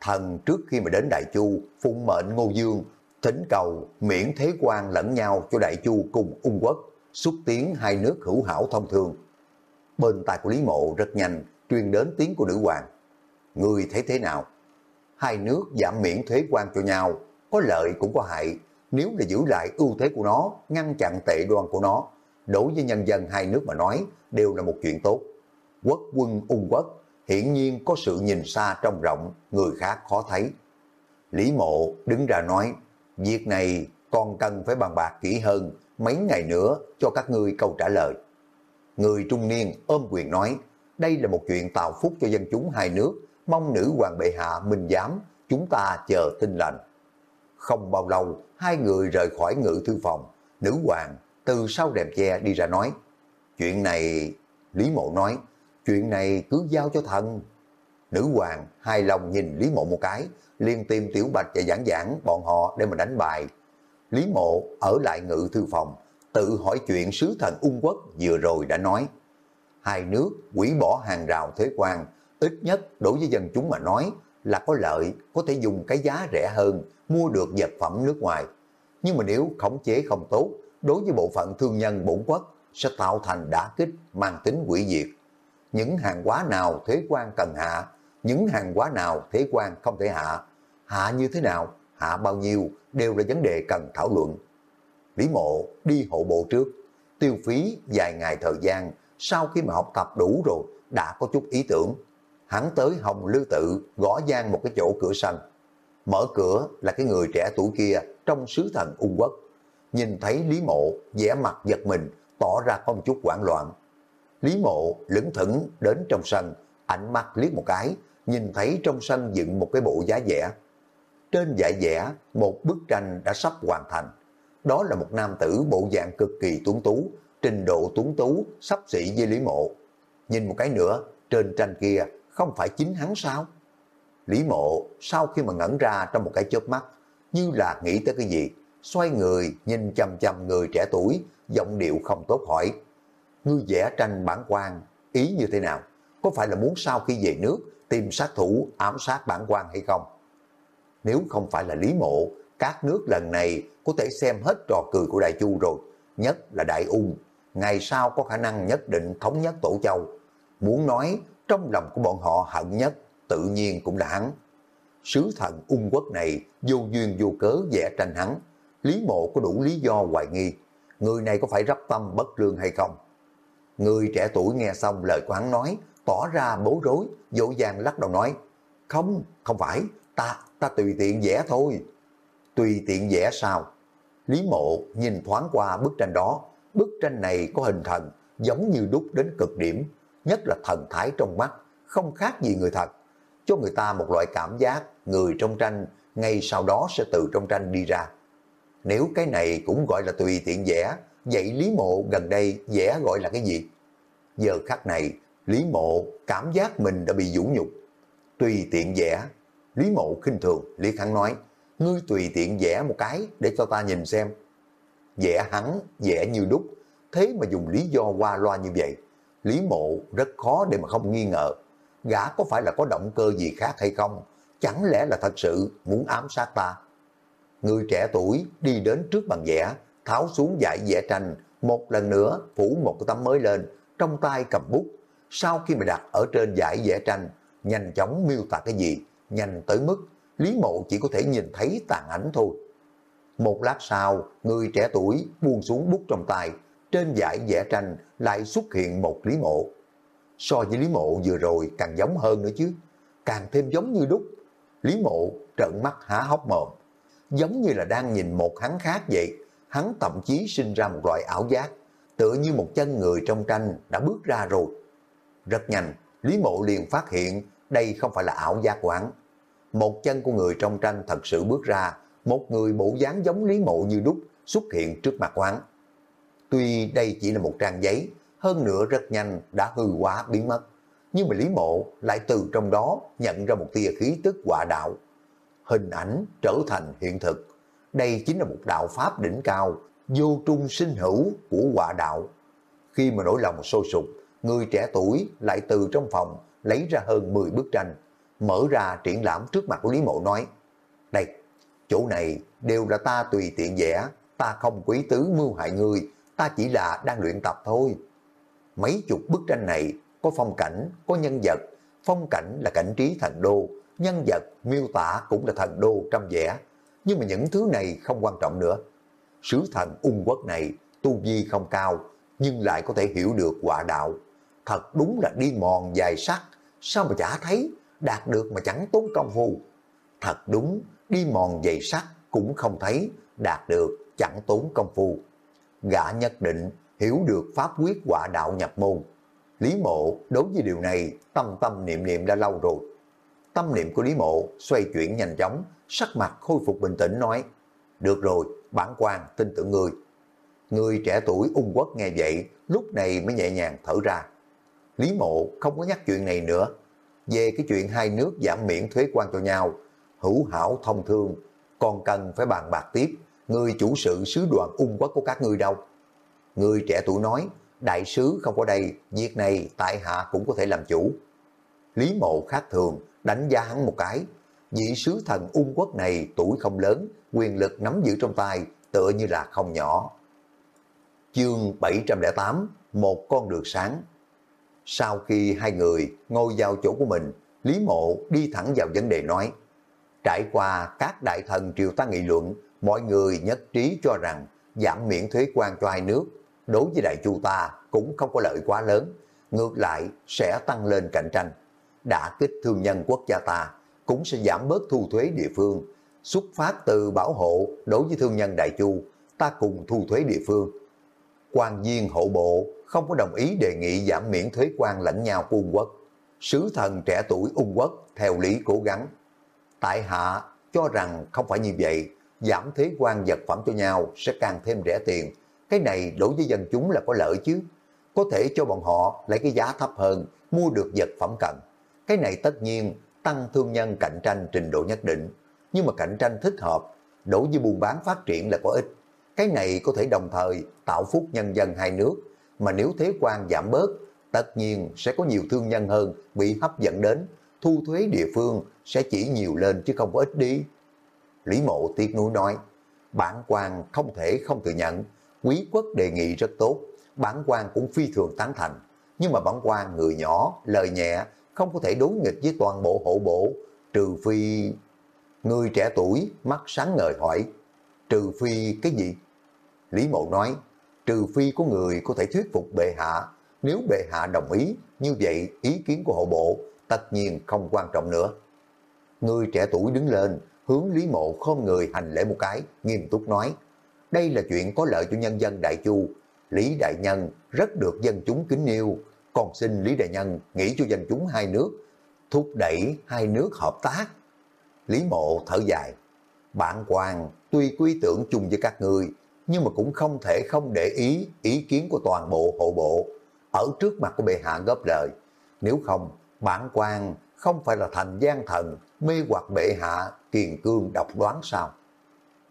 S1: thần trước khi mà đến Đại Chu, phụng mệnh Ngô Dương, thỉnh cầu miễn thế quan lẫn nhau cho Đại Chu cùng ung quốc, xúc tiến hai nước hữu hảo thông thường. Bên tai của Lý Mộ rất nhanh, truyền đến tiếng của nữ hoàng. Người thấy thế nào? Hai nước giảm miễn thuế quan cho nhau, có lợi cũng có hại. Nếu là giữ lại ưu thế của nó, ngăn chặn tệ đoan của nó, đối với nhân dân hai nước mà nói đều là một chuyện tốt. Quốc quân ung quốc hiển nhiên có sự nhìn xa trong rộng, người khác khó thấy. Lý mộ đứng ra nói, việc này còn cần phải bàn bạc kỹ hơn, mấy ngày nữa cho các ngươi câu trả lời. Người trung niên ôm quyền nói, đây là một chuyện tạo phúc cho dân chúng hai nước, mong nữ hoàng bệ hạ minh giám, chúng ta chờ tin lành. Không bao lâu, hai người rời khỏi ngự thư phòng, nữ hoàng từ sau đèm che đi ra nói, chuyện này, Lý Mộ nói, chuyện này cứ giao cho thần. Nữ hoàng hài lòng nhìn Lý Mộ một cái, liền tìm Tiểu Bạch và giảng giảng bọn họ để mà đánh bài. Lý Mộ ở lại ngự thư phòng, tự hỏi chuyện sứ thần ung quốc vừa rồi đã nói. Hai nước quỷ bỏ hàng rào thế quan, ít nhất đối với dân chúng mà nói là có lợi, có thể dùng cái giá rẻ hơn mua được vật phẩm nước ngoài. Nhưng mà nếu khống chế không tốt, đối với bộ phận thương nhân bổn quốc sẽ tạo thành đả kích mang tính quỷ diệt. Những hàng hóa nào thế quan cần hạ, những hàng hóa nào thế quan không thể hạ, hạ như thế nào, hạ bao nhiêu đều là vấn đề cần thảo luận. Lý mộ đi hộ bộ trước, tiêu phí vài ngày thời gian, sau khi mà học tập đủ rồi, đã có chút ý tưởng. Hắn tới Hồng Lưu Tự gõ gian một cái chỗ cửa sân. Mở cửa là cái người trẻ tuổi kia trong sứ thần ung quốc. Nhìn thấy Lý Mộ vẻ mặt giật mình, tỏ ra có một chút hoảng loạn. Lý Mộ lững thững đến trong sân, ánh mắt liếc một cái, nhìn thấy trong sân dựng một cái bộ giá vẽ. Trên giải vẽ, một bức tranh đã sắp hoàn thành. Đó là một nam tử bộ dạng cực kỳ tuấn tú, trình độ tuấn tú, sắp xỉ với Lý Mộ. Nhìn một cái nữa, trên tranh kia không phải chính hắn sao? Lý Mộ sau khi mà ngẩn ra trong một cái chớp mắt, như là nghĩ tới cái gì, xoay người nhìn chầm chầm người trẻ tuổi, giọng điệu không tốt hỏi. Ngươi vẽ tranh bản quan, ý như thế nào? Có phải là muốn sau khi về nước tìm sát thủ ám sát bản quan hay không? Nếu không phải là Lý Mộ, các nước lần này có thể xem hết trò cười của Đại Chu rồi, nhất là Đại Ung. Ngày sau có khả năng nhất định thống nhất Tổ Châu. Muốn nói trong lòng của bọn họ hận nhất, tự nhiên cũng là hắn. Sứ thần ung quốc này vô duyên vô cớ vẽ tranh hắn. Lý mộ có đủ lý do hoài nghi. Người này có phải rắp tâm bất lương hay không? Người trẻ tuổi nghe xong lời của hắn nói, tỏ ra bối rối, dỗ dàng lắc đầu nói, không, không phải, ta, ta tùy tiện vẽ thôi. Tùy tiện vẽ sao? Lý mộ nhìn thoáng qua bức tranh đó, bức tranh này có hình thần, giống như đúc đến cực điểm, nhất là thần thái trong mắt, không khác gì người thật, cho người ta một loại cảm giác người trong tranh ngay sau đó sẽ từ trong tranh đi ra. Nếu cái này cũng gọi là tùy tiện vẽ, vậy Lý Mộ gần đây vẽ gọi là cái gì? Giờ khắc này, Lý Mộ cảm giác mình đã bị vũ nhục. Tùy tiện vẽ, Lý mộ khinh thường, lý hắn nói, ngươi tùy tiện vẽ một cái để cho ta nhìn xem. Vẽ hắn, vẽ như đúc, thế mà dùng lý do qua loa như vậy. Lý mộ rất khó để mà không nghi ngờ. Gã có phải là có động cơ gì khác hay không? Chẳng lẽ là thật sự muốn ám sát ta? Người trẻ tuổi đi đến trước bàn vẽ, tháo xuống dải vẽ tranh, một lần nữa phủ một cái tấm mới lên, trong tay cầm bút. Sau khi mà đặt ở trên dải vẽ tranh, nhanh chóng miêu tả cái gì, nhanh tới mức Lý Mộ chỉ có thể nhìn thấy tàn ảnh thôi. Một lát sau, người trẻ tuổi buông xuống bút trong tay, trên giải vẽ tranh lại xuất hiện một Lý Mộ. So với Lý Mộ vừa rồi càng giống hơn nữa chứ, càng thêm giống như đúc. Lý Mộ trợn mắt há hốc mồm, giống như là đang nhìn một hắn khác vậy. Hắn thậm chí sinh ra một loại ảo giác, tựa như một chân người trong tranh đã bước ra rồi. Rất nhanh, Lý Mộ liền phát hiện đây không phải là ảo giác của hắn. Một chân của người trong tranh thật sự bước ra, một người bộ dáng giống Lý Mộ như đúc xuất hiện trước mặt quán. Tuy đây chỉ là một trang giấy, hơn nữa rất nhanh đã hư quá biến mất. Nhưng mà Lý Mộ lại từ trong đó nhận ra một tia khí tức quả đạo. Hình ảnh trở thành hiện thực. Đây chính là một đạo pháp đỉnh cao, vô trung sinh hữu của quả đạo. Khi mà nỗi lòng sôi sục, người trẻ tuổi lại từ trong phòng lấy ra hơn 10 bức tranh, mở ra triển lãm trước mặt của Lý Mộ nói, đây, chỗ này đều là ta tùy tiện vẽ, ta không quý tứ mưu hại người, ta chỉ là đang luyện tập thôi. Mấy chục bức tranh này có phong cảnh, có nhân vật, phong cảnh là cảnh trí thần đô, nhân vật miêu tả cũng là thần đô trăm vẽ, nhưng mà những thứ này không quan trọng nữa. Sứ thần ung quốc này tu vi không cao, nhưng lại có thể hiểu được quả đạo. Thật đúng là đi mòn dài sắc, sao mà chả thấy, đạt được mà chẳng tốn công phu. Thật đúng, đi mòn dày sắt cũng không thấy, đạt được chẳng tốn công phu. Gã nhất định hiểu được pháp quyết quả đạo nhập môn. Lý mộ đối với điều này tâm tâm niệm niệm đã lâu rồi. Tâm niệm của Lý mộ xoay chuyển nhanh chóng, sắc mặt khôi phục bình tĩnh nói, được rồi, bản quan tin tưởng người. Người trẻ tuổi ung quốc nghe vậy, lúc này mới nhẹ nhàng thở ra. Lý mộ không có nhắc chuyện này nữa. Về cái chuyện hai nước giảm miễn thuế quan cho nhau, hữu hảo thông thương, còn cần phải bàn bạc tiếp, người chủ sự sứ đoàn ung quốc của các ngươi đâu. Người trẻ tuổi nói, đại sứ không có đây, việc này tại hạ cũng có thể làm chủ. Lý mộ khác thường, đánh giá hắn một cái. Vị sứ thần ung quốc này tuổi không lớn, quyền lực nắm giữ trong tay, tựa như là không nhỏ. Chương 708, một con đường sáng. Sau khi hai người ngồi vào chỗ của mình, Lý Mộ đi thẳng vào vấn đề nói. Trải qua các đại thần triều ta nghị luận, mọi người nhất trí cho rằng giảm miễn thuế quan cho hai nước, đối với đại chu ta cũng không có lợi quá lớn, ngược lại sẽ tăng lên cạnh tranh. Đã kích thương nhân quốc gia ta, cũng sẽ giảm bớt thu thuế địa phương, xuất phát từ bảo hộ đối với thương nhân đại chu, ta cùng thu thuế địa phương. quan viên hộ bộ không có đồng ý đề nghị giảm miễn thuế quan lẫn nhau của Ung quốc. Sứ thần trẻ tuổi Ung quốc theo lý cố gắng. Tại hạ cho rằng không phải như vậy, giảm thuế quan vật phẩm cho nhau sẽ càng thêm rẻ tiền. Cái này đối với dân chúng là có lợi chứ. Có thể cho bọn họ lấy cái giá thấp hơn, mua được vật phẩm cần. Cái này tất nhiên tăng thương nhân cạnh tranh trình độ nhất định. Nhưng mà cạnh tranh thích hợp, đối với buôn bán phát triển là có ích. Cái này có thể đồng thời tạo phúc nhân dân hai nước, mà nếu thế quan giảm bớt, tất nhiên sẽ có nhiều thương nhân hơn bị hấp dẫn đến, thu thuế địa phương sẽ chỉ nhiều lên chứ không có ít đi. Lý mộ tiếc nuối nói, bản quan không thể không thừa nhận, quý quốc đề nghị rất tốt, bản quan cũng phi thường tán thành, nhưng mà bản quan người nhỏ, lời nhẹ, không có thể đối nghịch với toàn bộ hộ bộ, trừ phi... Người trẻ tuổi, mắt sáng ngời hỏi, trừ phi cái gì? Lý mộ nói, trừ phi có người có thể thuyết phục bệ hạ, nếu bệ hạ đồng ý, như vậy ý kiến của hộ bộ tất nhiên không quan trọng nữa. Người trẻ tuổi đứng lên, hướng Lý Mộ khom người hành lễ một cái, nghiêm túc nói, đây là chuyện có lợi cho nhân dân Đại Chu. Lý Đại Nhân rất được dân chúng kính yêu, còn xin Lý Đại Nhân nghĩ cho dân chúng hai nước, thúc đẩy hai nước hợp tác. Lý Mộ thở dài, bạn quan tuy quy tưởng chung với các người, nhưng mà cũng không thể không để ý ý kiến của toàn bộ hộ bộ ở trước mặt của bệ hạ góp lời. Nếu không, bản quan không phải là thành gian thần, mê hoặc bệ hạ kiền cương độc đoán sao?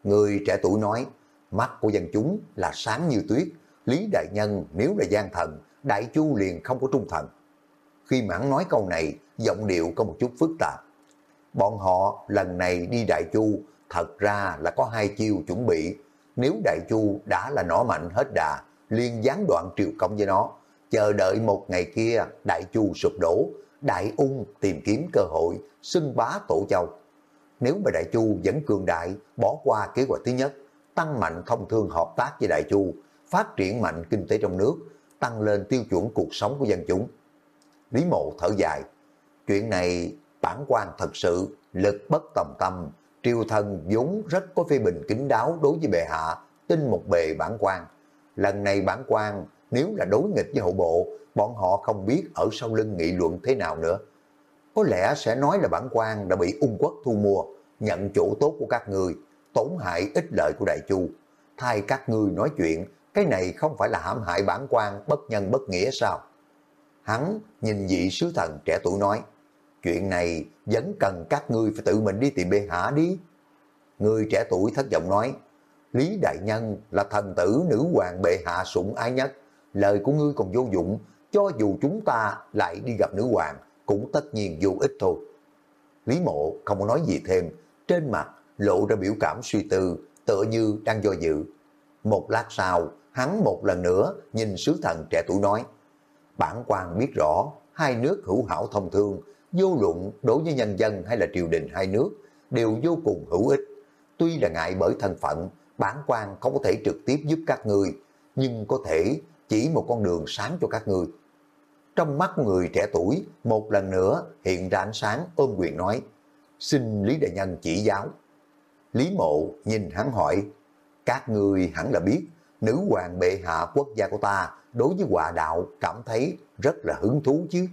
S1: Người trẻ tuổi nói, mắt của dân chúng là sáng như tuyết, Lý Đại Nhân nếu là gian thần, Đại Chu liền không có trung thần. Khi mãn nói câu này, giọng điệu có một chút phức tạp. Bọn họ lần này đi Đại Chu thật ra là có hai chiêu chuẩn bị. Nếu Đại Chu đã là nỏ mạnh hết đà, liền gián đoạn triều công với nó, chờ đợi một ngày kia Đại Chu sụp đổ, Đại Ung tìm kiếm cơ hội, xưng bá tổ châu. Nếu mà Đại Chu vẫn cường đại, bỏ qua kế hoạch thứ nhất, tăng mạnh thông thương hợp tác với Đại Chu, phát triển mạnh kinh tế trong nước, tăng lên tiêu chuẩn cuộc sống của dân chúng. Lý mộ thở dài, chuyện này bản quan thật sự lực bất tòng tâm, triều thần vốn rất có phê bình kính đáo đối với bệ hạ, tin một bề bản quan. Lần này bản quan nếu là đối nghịch với hậu bộ, bọn họ không biết ở sau lưng nghị luận thế nào nữa. Có lẽ sẽ nói là bản quan đã bị ung quốc thu mua, nhận chỗ tốt của các người, tổn hại ích lợi của đại chu. Thay các người nói chuyện, cái này không phải là hãm hại bản quan bất nhân bất nghĩa sao? Hắn nhìn vị sứ thần trẻ tuổi nói, chuyện này vẫn cần các ngươi phải tự mình đi tìm bệ hạ đi. Người trẻ tuổi thất vọng nói, Lý Đại Nhân là thần tử nữ hoàng bệ hạ sủng ái nhất, lời của ngươi còn vô dụng, cho dù chúng ta lại đi gặp nữ hoàng, cũng tất nhiên vô ích thôi. Lý mộ không có nói gì thêm, trên mặt lộ ra biểu cảm suy tư, tựa như đang do dự. Một lát sau, hắn một lần nữa nhìn sứ thần trẻ tuổi nói, bản quan biết rõ, hai nước hữu hảo thông thương, vô luận đối với nhân dân hay là triều đình hai nước, đều vô cùng hữu ích. Tuy là ngại bởi thân phận, bản quan không có thể trực tiếp giúp các người, nhưng có thể chỉ một con đường sáng cho các người. Trong mắt người trẻ tuổi, một lần nữa hiện ra ánh sáng ôm quyền nói, xin Lý Đại Nhân chỉ giáo. Lý Mộ nhìn hắn hỏi, các người hẳn là biết, nữ hoàng bệ hạ quốc gia của ta đối với hòa đạo cảm thấy rất là hứng thú chứ.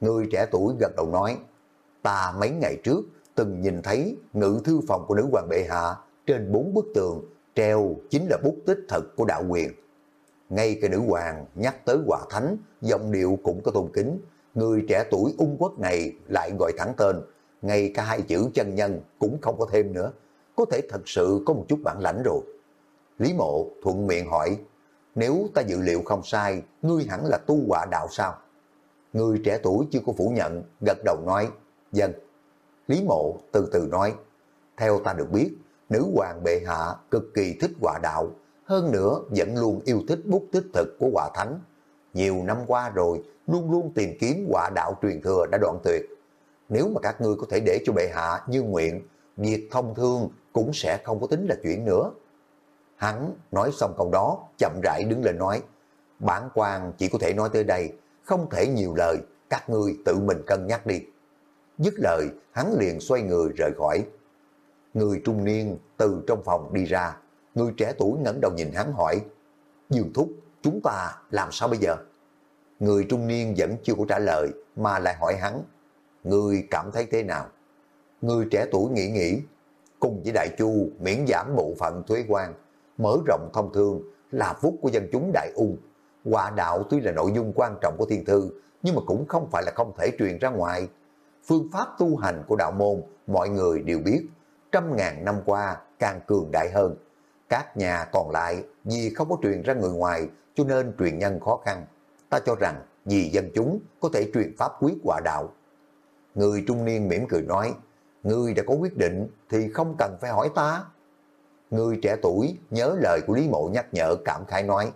S1: Người trẻ tuổi gật đầu nói, ta mấy ngày trước từng nhìn thấy ngự thư phòng của nữ hoàng bệ hạ trên bốn bức tường treo chính là bút tích thật của đạo quyền. Ngay cái nữ hoàng nhắc tới quả thánh, giọng điệu cũng có tôn kính. Người trẻ tuổi ung quốc này lại gọi thẳng tên, ngay cả hai chữ chân nhân cũng không có thêm nữa. Có thể thật sự có một chút bản lãnh rồi. Lý mộ thuận miệng hỏi, nếu ta dự liệu không sai, ngươi hẳn là tu quả đạo sao? Người trẻ tuổi chưa có phủ nhận, gật đầu nói, dân. Lý mộ từ từ nói, theo ta được biết, nữ hoàng bệ hạ cực kỳ thích quả đạo, hơn nữa vẫn luôn yêu thích bút tích thực của quả thánh. Nhiều năm qua rồi, luôn luôn tìm kiếm quả đạo truyền thừa đã đoạn tuyệt. Nếu mà các ngươi có thể để cho bệ hạ như nguyện, việc thông thương cũng sẽ không có tính là chuyện nữa. Hắn nói xong câu đó, chậm rãi đứng lên nói, bản quan chỉ có thể nói tới đây, không thể nhiều lời, các ngươi tự mình cân nhắc đi. Dứt lời, hắn liền xoay người rời khỏi. Người trung niên từ trong phòng đi ra, người trẻ tuổi ngẩng đầu nhìn hắn hỏi, Dương Thúc, chúng ta làm sao bây giờ? Người trung niên vẫn chưa có trả lời, mà lại hỏi hắn, người cảm thấy thế nào? Người trẻ tuổi nghĩ nghĩ, cùng với Đại Chu miễn giảm bộ phận thuế quan, mở rộng thông thương là phúc của dân chúng Đại Ung. Hòa đạo tuy là nội dung quan trọng của thiên thư, nhưng mà cũng không phải là không thể truyền ra ngoài. Phương pháp tu hành của đạo môn, mọi người đều biết, trăm ngàn năm qua càng cường đại hơn. Các nhà còn lại vì không có truyền ra người ngoài cho nên truyền nhân khó khăn. Ta cho rằng vì dân chúng có thể truyền pháp quý quả đạo. Người trung niên mỉm cười nói, người đã có quyết định thì không cần phải hỏi ta. Người trẻ tuổi nhớ lời của Lý Mộ nhắc nhở cảm khái nói,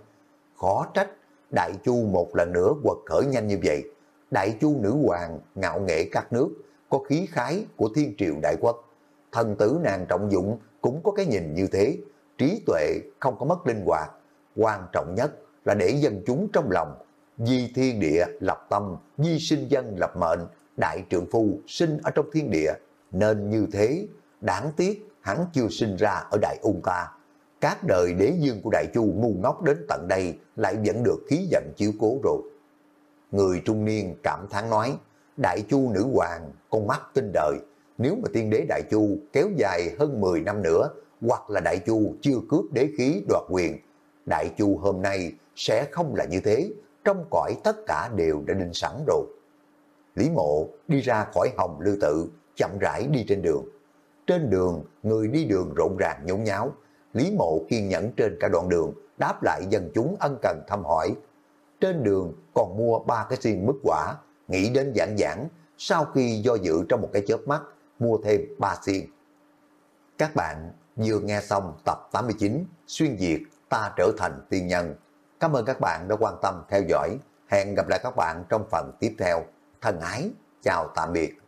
S1: khó trách Đại Chu một lần nữa quật khởi nhanh như vậy. Đại Chu nữ hoàng ngạo nghệ các nước, có khí khái của thiên triều đại quốc. Thần tử nàng trọng dụng cũng có cái nhìn như thế, trí tuệ không có mất linh hoạt. Quan trọng nhất là để dân chúng trong lòng, di thiên địa lập tâm, di sinh dân lập mệnh, đại trượng phu sinh ở trong thiên địa. Nên như thế, đáng tiếc hắn chưa sinh ra ở Đại Ung ta. Các đời đế dương của Đại Chu ngu ngốc đến tận đây lại vẫn được khí giận chiếu cố rồi. Người trung niên cảm thán nói, Đại Chu nữ hoàng, con mắt tinh đời, nếu mà tiên đế Đại Chu kéo dài hơn 10 năm nữa, hoặc là Đại Chu chưa cướp đế khí đoạt quyền, Đại Chu hôm nay sẽ không là như thế, trong cõi tất cả đều đã định sẵn rồi. Lý mộ đi ra khỏi hồng lưu tự, chậm rãi đi trên đường. Trên đường, người đi đường rộn ràng nhốn nháo. Lý mộ kiên nhẫn trên cả đoạn đường, đáp lại dân chúng ân cần thăm hỏi. Trên đường còn mua ba cái xiên mứt quả, nghĩ đến giảng giảng, sau khi do dự trong một cái chớp mắt, mua thêm ba xiên. Các bạn vừa nghe xong tập 89 Xuyên Việt ta trở thành tiên nhân. Cảm ơn các bạn đã quan tâm theo dõi. Hẹn gặp lại các bạn trong phần tiếp theo. Thân ái, chào tạm biệt.